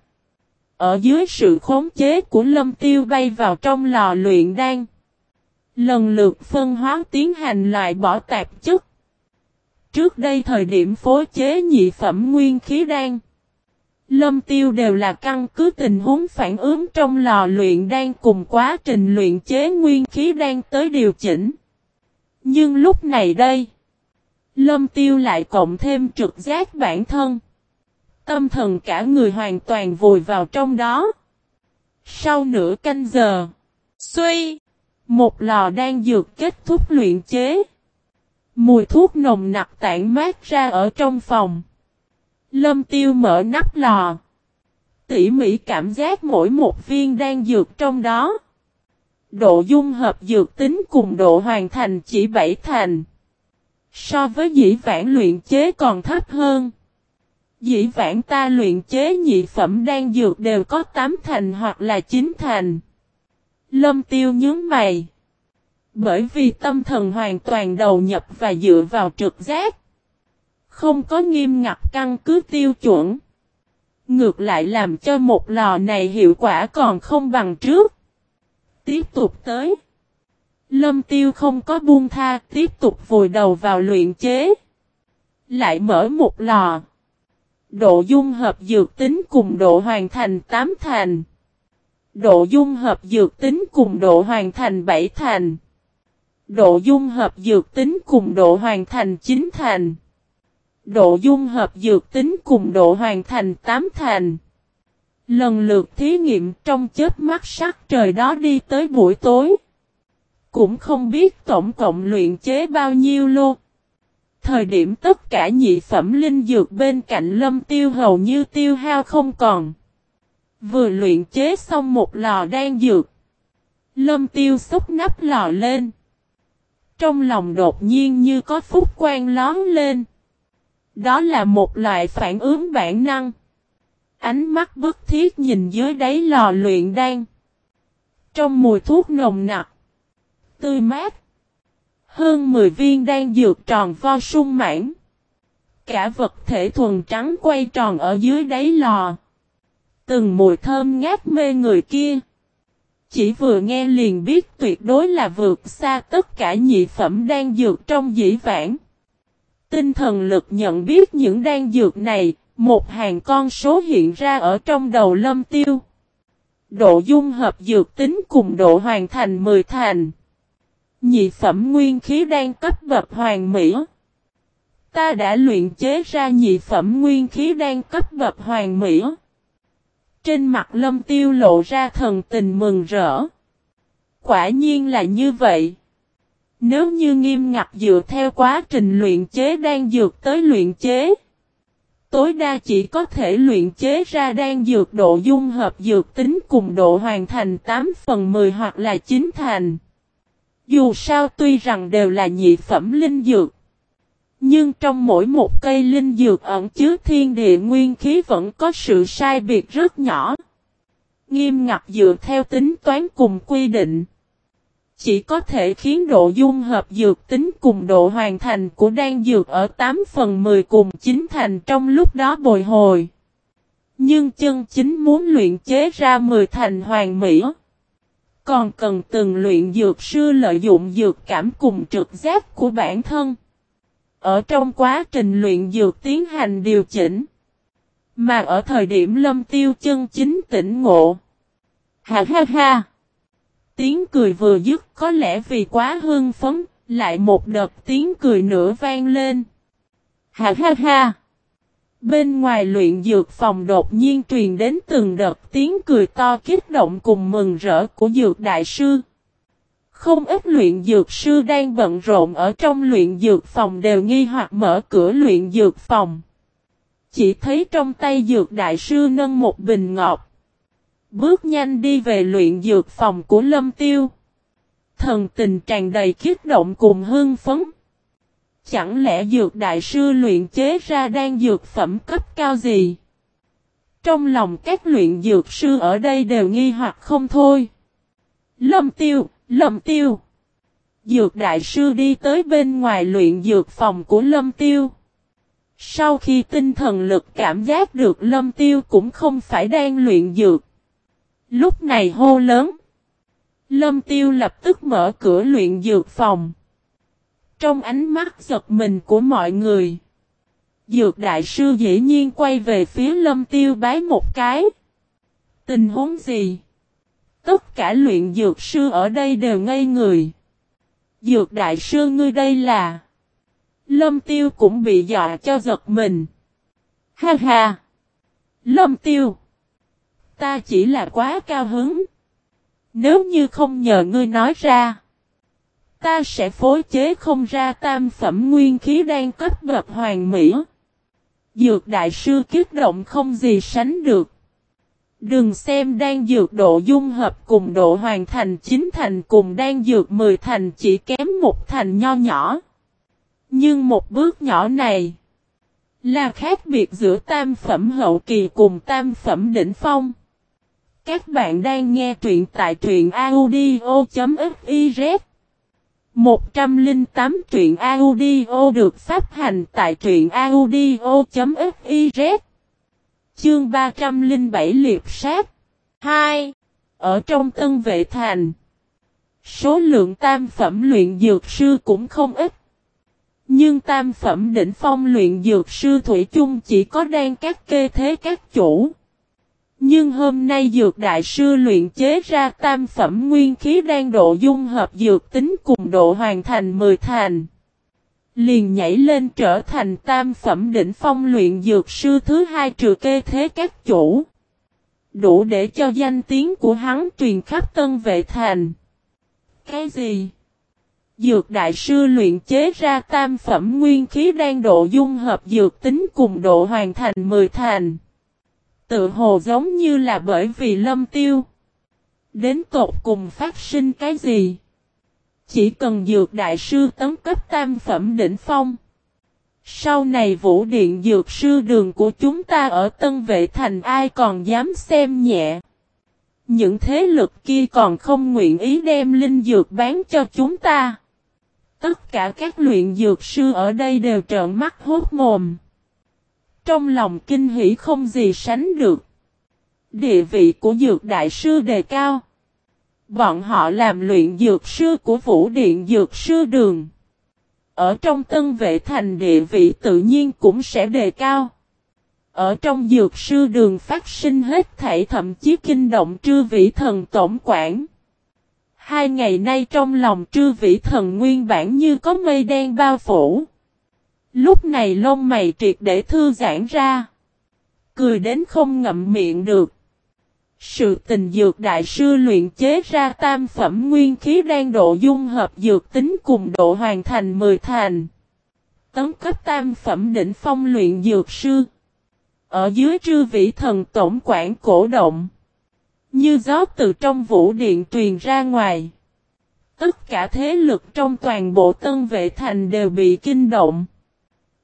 Ở dưới sự khống chế của lâm tiêu bay vào trong lò luyện đan. Lần lượt phân hóa tiến hành loại bỏ tạp chất. Trước đây thời điểm phối chế nhị phẩm nguyên khí đan. Lâm tiêu đều là căn cứ tình huống phản ứng trong lò luyện đan cùng quá trình luyện chế nguyên khí đan tới điều chỉnh. Nhưng lúc này đây, Lâm tiêu lại cộng thêm trực giác bản thân. Tâm thần cả người hoàn toàn vùi vào trong đó. Sau nửa canh giờ, suy, một lò đan dược kết thúc luyện chế. Mùi thuốc nồng nặc tản mát ra ở trong phòng. Lâm tiêu mở nắp lò. Tỉ mỉ cảm giác mỗi một viên đang dược trong đó. Độ dung hợp dược tính cùng độ hoàn thành chỉ bảy thành. So với dĩ vãng luyện chế còn thấp hơn. Dĩ vãng ta luyện chế nhị phẩm đang dược đều có 8 thành hoặc là 9 thành. Lâm tiêu nhướng mày. Bởi vì tâm thần hoàn toàn đầu nhập và dựa vào trực giác. Không có nghiêm ngặt căn cứ tiêu chuẩn. Ngược lại làm cho một lò này hiệu quả còn không bằng trước. Tiếp tục tới. Lâm tiêu không có buông tha, tiếp tục vùi đầu vào luyện chế. Lại mở một lò. Độ dung hợp dược tính cùng độ hoàn thành 8 thành. Độ dung hợp dược tính cùng độ hoàn thành 7 thành. Độ dung hợp dược tính cùng độ hoàn thành 9 thành. Độ dung hợp dược tính cùng độ hoàn thành 8 thành. Lần lượt thí nghiệm trong chết mắt sắc trời đó đi tới buổi tối. Cũng không biết tổng cộng luyện chế bao nhiêu lô. Thời điểm tất cả nhị phẩm linh dược bên cạnh lâm tiêu hầu như tiêu hao không còn. Vừa luyện chế xong một lò đan dược. Lâm tiêu xúc nắp lò lên. Trong lòng đột nhiên như có phúc quan lón lên. Đó là một loại phản ứng bản năng. Ánh mắt bức thiết nhìn dưới đáy lò luyện đan. Trong mùi thuốc nồng nặc. Tươi mát. Hơn 10 viên đan dược tròn vo sung mãn. Cả vật thể thuần trắng quay tròn ở dưới đáy lò. Từng mùi thơm ngát mê người kia. Chỉ vừa nghe liền biết tuyệt đối là vượt xa tất cả nhị phẩm đang dược trong dĩ vãng. Tinh thần lực nhận biết những đan dược này, một hàng con số hiện ra ở trong đầu lâm tiêu. Độ dung hợp dược tính cùng độ hoàn thành 10 thành. Nhị phẩm nguyên khí đang cấp bậc hoàng mỹ. Ta đã luyện chế ra nhị phẩm nguyên khí đang cấp bậc hoàng mỹ. Trên mặt lâm tiêu lộ ra thần tình mừng rỡ. Quả nhiên là như vậy. Nếu như nghiêm ngặt dựa theo quá trình luyện chế đang dược tới luyện chế. Tối đa chỉ có thể luyện chế ra đang dược độ dung hợp dược tính cùng độ hoàn thành 8 phần 10 hoặc là 9 thành. Dù sao tuy rằng đều là nhị phẩm linh dược. Nhưng trong mỗi một cây linh dược ẩn chứa thiên địa nguyên khí vẫn có sự sai biệt rất nhỏ. Nghiêm ngặt dựa theo tính toán cùng quy định. Chỉ có thể khiến độ dung hợp dược tính cùng độ hoàn thành của đan dược ở 8 phần 10 cùng 9 thành trong lúc đó bồi hồi. Nhưng chân chính muốn luyện chế ra 10 thành hoàn mỹ. Còn cần từng luyện dược sư lợi dụng dược cảm cùng trực giác của bản thân. Ở trong quá trình luyện dược tiến hành điều chỉnh. Mà ở thời điểm lâm tiêu chân chính tỉnh ngộ. Ha ha ha. Tiếng cười vừa dứt có lẽ vì quá hưng phấn, lại một đợt tiếng cười nữa vang lên. Ha ha ha. Bên ngoài luyện dược phòng đột nhiên truyền đến từng đợt tiếng cười to kích động cùng mừng rỡ của dược đại sư. Không ít luyện dược sư đang bận rộn ở trong luyện dược phòng đều nghi hoặc mở cửa luyện dược phòng. Chỉ thấy trong tay dược đại sư nâng một bình ngọc. Bước nhanh đi về luyện dược phòng của Lâm Tiêu. Thần tình tràn đầy kích động cùng hưng phấn. Chẳng lẽ dược đại sư luyện chế ra đang dược phẩm cấp cao gì? Trong lòng các luyện dược sư ở đây đều nghi hoặc không thôi. Lâm tiêu, lâm tiêu. Dược đại sư đi tới bên ngoài luyện dược phòng của lâm tiêu. Sau khi tinh thần lực cảm giác được lâm tiêu cũng không phải đang luyện dược. Lúc này hô lớn. Lâm tiêu lập tức mở cửa luyện dược phòng. Trong ánh mắt giật mình của mọi người. Dược đại sư dĩ nhiên quay về phía lâm tiêu bái một cái. Tình huống gì? Tất cả luyện dược sư ở đây đều ngây người. Dược đại sư ngươi đây là... Lâm tiêu cũng bị dọa cho giật mình. Ha ha! Lâm tiêu! Ta chỉ là quá cao hứng. Nếu như không nhờ ngươi nói ra. Ta sẽ phối chế không ra tam phẩm nguyên khí đang cấp bậc hoàng mỹ. Dược đại sư kích động không gì sánh được. Đừng xem đang dược độ dung hợp cùng độ hoàn thành chín thành cùng đang dược 10 thành chỉ kém một thành nho nhỏ. Nhưng một bước nhỏ này là khác biệt giữa tam phẩm hậu kỳ cùng tam phẩm đỉnh phong. Các bạn đang nghe truyện tại truyện audio.fiz 108 truyện audio được phát hành tại truyện audio.fiz Chương 307 liệp sát 2. Ở trong tân vệ thành, Số lượng tam phẩm luyện dược sư cũng không ít Nhưng tam phẩm đỉnh phong luyện dược sư Thủy chung chỉ có đang các kê thế các chủ nhưng hôm nay dược đại sư luyện chế ra tam phẩm nguyên khí đang độ dung hợp dược tính cùng độ hoàn thành 10 thành. Liền nhảy lên trở thành tam phẩm đỉnh phong luyện dược sư thứ hai trừ kê thế các chủ. Đủ để cho danh tiếng của hắn truyền khắp tân vệ thành. Cái gì? Dược đại sư luyện chế ra tam phẩm nguyên khí đang độ dung hợp dược tính cùng độ hoàn thành 10 thành. Tự hồ giống như là bởi vì lâm tiêu. Đến tột cùng phát sinh cái gì? Chỉ cần dược đại sư tấn cấp tam phẩm đỉnh phong. Sau này vũ điện dược sư đường của chúng ta ở Tân Vệ Thành ai còn dám xem nhẹ. Những thế lực kia còn không nguyện ý đem linh dược bán cho chúng ta. Tất cả các luyện dược sư ở đây đều trợn mắt hốt mồm. Trong lòng kinh hỉ không gì sánh được. Địa vị của dược đại sư đề cao. Bọn họ làm luyện dược sư của Vũ Điện Dược Sư Đường. Ở trong tân vệ thành địa vị tự nhiên cũng sẽ đề cao. Ở trong dược sư đường phát sinh hết thảy thậm chí kinh động trư vĩ thần tổng quản. Hai ngày nay trong lòng trư vĩ thần nguyên bản như có mây đen bao phủ. Lúc này lông mày triệt để thư giãn ra. Cười đến không ngậm miệng được. Sự tình dược đại sư luyện chế ra tam phẩm nguyên khí đang độ dung hợp dược tính cùng độ hoàn thành 10 thành. Tấn cấp tam phẩm đỉnh phong luyện dược sư. Ở dưới trư vị thần tổng quản cổ động. Như gió từ trong vũ điện truyền ra ngoài. Tất cả thế lực trong toàn bộ tân vệ thành đều bị kinh động.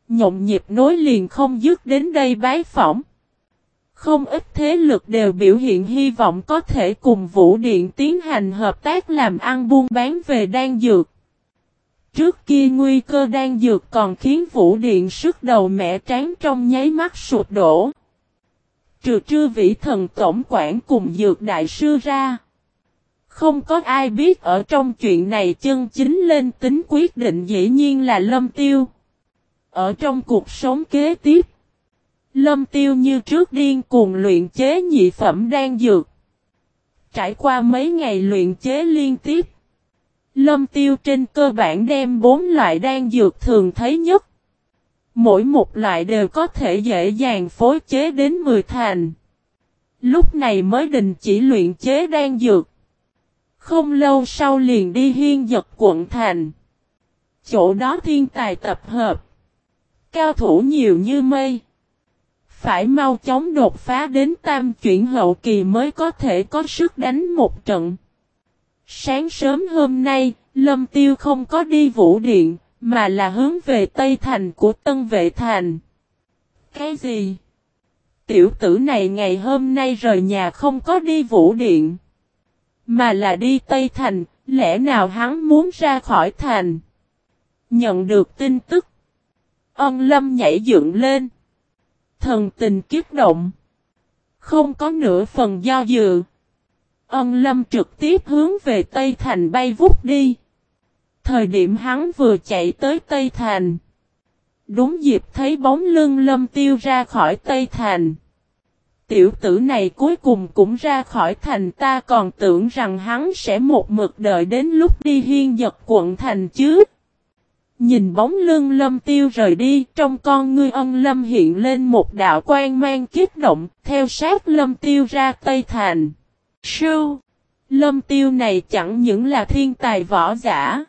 Nhộn nhịp nối liền không dứt đến đây bái phỏng. Không ít thế lực đều biểu hiện hy vọng có thể cùng Vũ Điện tiến hành hợp tác làm ăn buôn bán về đan dược. Trước kia nguy cơ đan dược còn khiến Vũ Điện sức đầu mẹ tráng trong nháy mắt sụp đổ. Trừ trư vĩ thần tổng quản cùng dược đại sư ra. Không có ai biết ở trong chuyện này chân chính lên tính quyết định dĩ nhiên là lâm tiêu. Ở trong cuộc sống kế tiếp. Lâm tiêu như trước điên cuồng luyện chế nhị phẩm đan dược. Trải qua mấy ngày luyện chế liên tiếp. Lâm tiêu trên cơ bản đem bốn loại đan dược thường thấy nhất. Mỗi một loại đều có thể dễ dàng phối chế đến 10 thành. Lúc này mới đình chỉ luyện chế đan dược. Không lâu sau liền đi hiên giật quận thành. Chỗ đó thiên tài tập hợp. Cao thủ nhiều như mây. Phải mau chóng đột phá đến tam chuyển hậu kỳ mới có thể có sức đánh một trận. Sáng sớm hôm nay, Lâm Tiêu không có đi vũ điện, mà là hướng về Tây Thành của Tân Vệ Thành. Cái gì? Tiểu tử này ngày hôm nay rời nhà không có đi vũ điện, mà là đi Tây Thành, lẽ nào hắn muốn ra khỏi thành? Nhận được tin tức, ân lâm nhảy dựng lên. Thần tình kiếp động. Không có nửa phần do dự. Ân lâm trực tiếp hướng về Tây Thành bay vút đi. Thời điểm hắn vừa chạy tới Tây Thành. Đúng dịp thấy bóng lưng lâm tiêu ra khỏi Tây Thành. Tiểu tử này cuối cùng cũng ra khỏi thành, ta còn tưởng rằng hắn sẽ một mực đợi đến lúc đi hiên giật quận thành chứ. Nhìn bóng lưng lâm tiêu rời đi, trong con ngươi ân lâm hiện lên một đạo quan mang kiếp động, theo sát lâm tiêu ra Tây Thành. Sư! Lâm tiêu này chẳng những là thiên tài võ giả.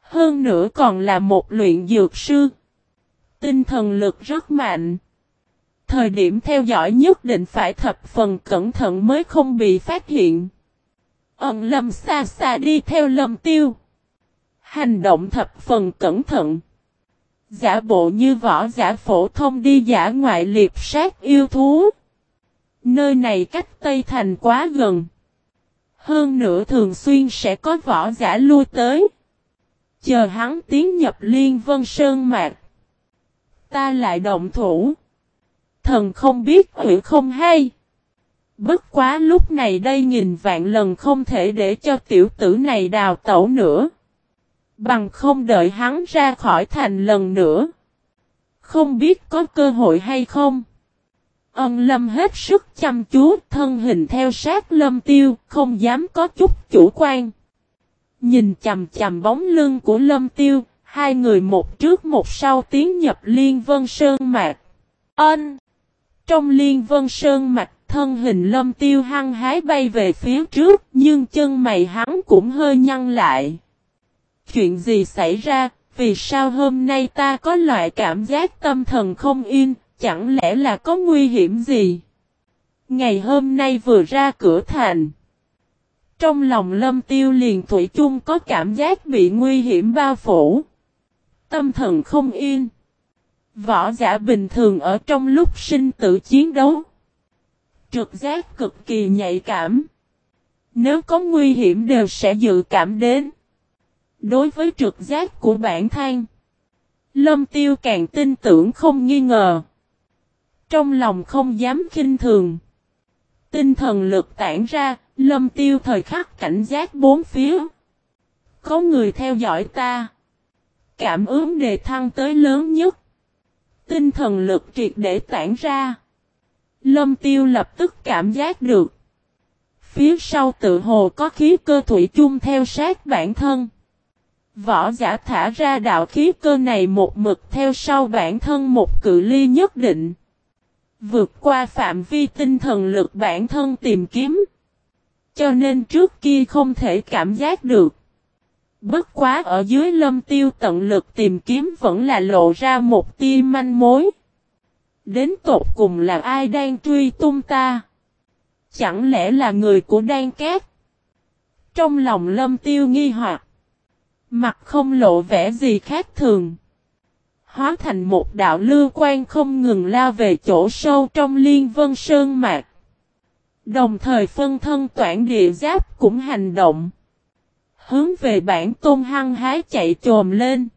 Hơn nữa còn là một luyện dược sư. Tinh thần lực rất mạnh. Thời điểm theo dõi nhất định phải thập phần cẩn thận mới không bị phát hiện. Ân lâm xa xa đi theo lâm tiêu. Hành động thập phần cẩn thận. Giả bộ như võ giả phổ thông đi giả ngoại liệp sát yêu thú. Nơi này cách Tây Thành quá gần. Hơn nữa thường xuyên sẽ có võ giả lui tới. Chờ hắn tiến nhập liên vân sơn mạc. Ta lại động thủ. Thần không biết hữu không hay. Bất quá lúc này đây nghìn vạn lần không thể để cho tiểu tử này đào tẩu nữa. Bằng không đợi hắn ra khỏi thành lần nữa. Không biết có cơ hội hay không. Ân lâm hết sức chăm chú, thân hình theo sát lâm tiêu, không dám có chút chủ quan. Nhìn chầm chầm bóng lưng của lâm tiêu, hai người một trước một sau tiến nhập liên vân sơn mạc. Ân! Trong liên vân sơn mạch, thân hình lâm tiêu hăng hái bay về phía trước, nhưng chân mày hắn cũng hơi nhăn lại. Chuyện gì xảy ra, vì sao hôm nay ta có loại cảm giác tâm thần không yên, chẳng lẽ là có nguy hiểm gì? Ngày hôm nay vừa ra cửa thành. Trong lòng lâm tiêu liền thủy chung có cảm giác bị nguy hiểm bao phủ. Tâm thần không yên. Võ giả bình thường ở trong lúc sinh tử chiến đấu. Trực giác cực kỳ nhạy cảm. Nếu có nguy hiểm đều sẽ dự cảm đến. Đối với trực giác của bản thân. Lâm tiêu càng tin tưởng không nghi ngờ. Trong lòng không dám khinh thường. Tinh thần lực tản ra, lâm tiêu thời khắc cảnh giác bốn phía. Có người theo dõi ta. Cảm ứng đề thăng tới lớn nhất. Tinh thần lực triệt để tản ra. Lâm tiêu lập tức cảm giác được. Phía sau tự hồ có khí cơ thủy chung theo sát bản thân. Võ giả thả ra đạo khí cơ này một mực theo sau bản thân một cự ly nhất định. Vượt qua phạm vi tinh thần lực bản thân tìm kiếm. Cho nên trước kia không thể cảm giác được. Bất quá ở dưới lâm tiêu tận lực tìm kiếm vẫn là lộ ra một tia manh mối. Đến tột cùng là ai đang truy tung ta? Chẳng lẽ là người của đan cát? Trong lòng lâm tiêu nghi hoặc. Mặt không lộ vẻ gì khác thường. Hóa thành một đạo lưu quan không ngừng lao về chỗ sâu trong liên vân sơn mạc. Đồng thời phân thân toản địa giáp cũng hành động. Hướng về bản tôn hăng hái chạy trồm lên.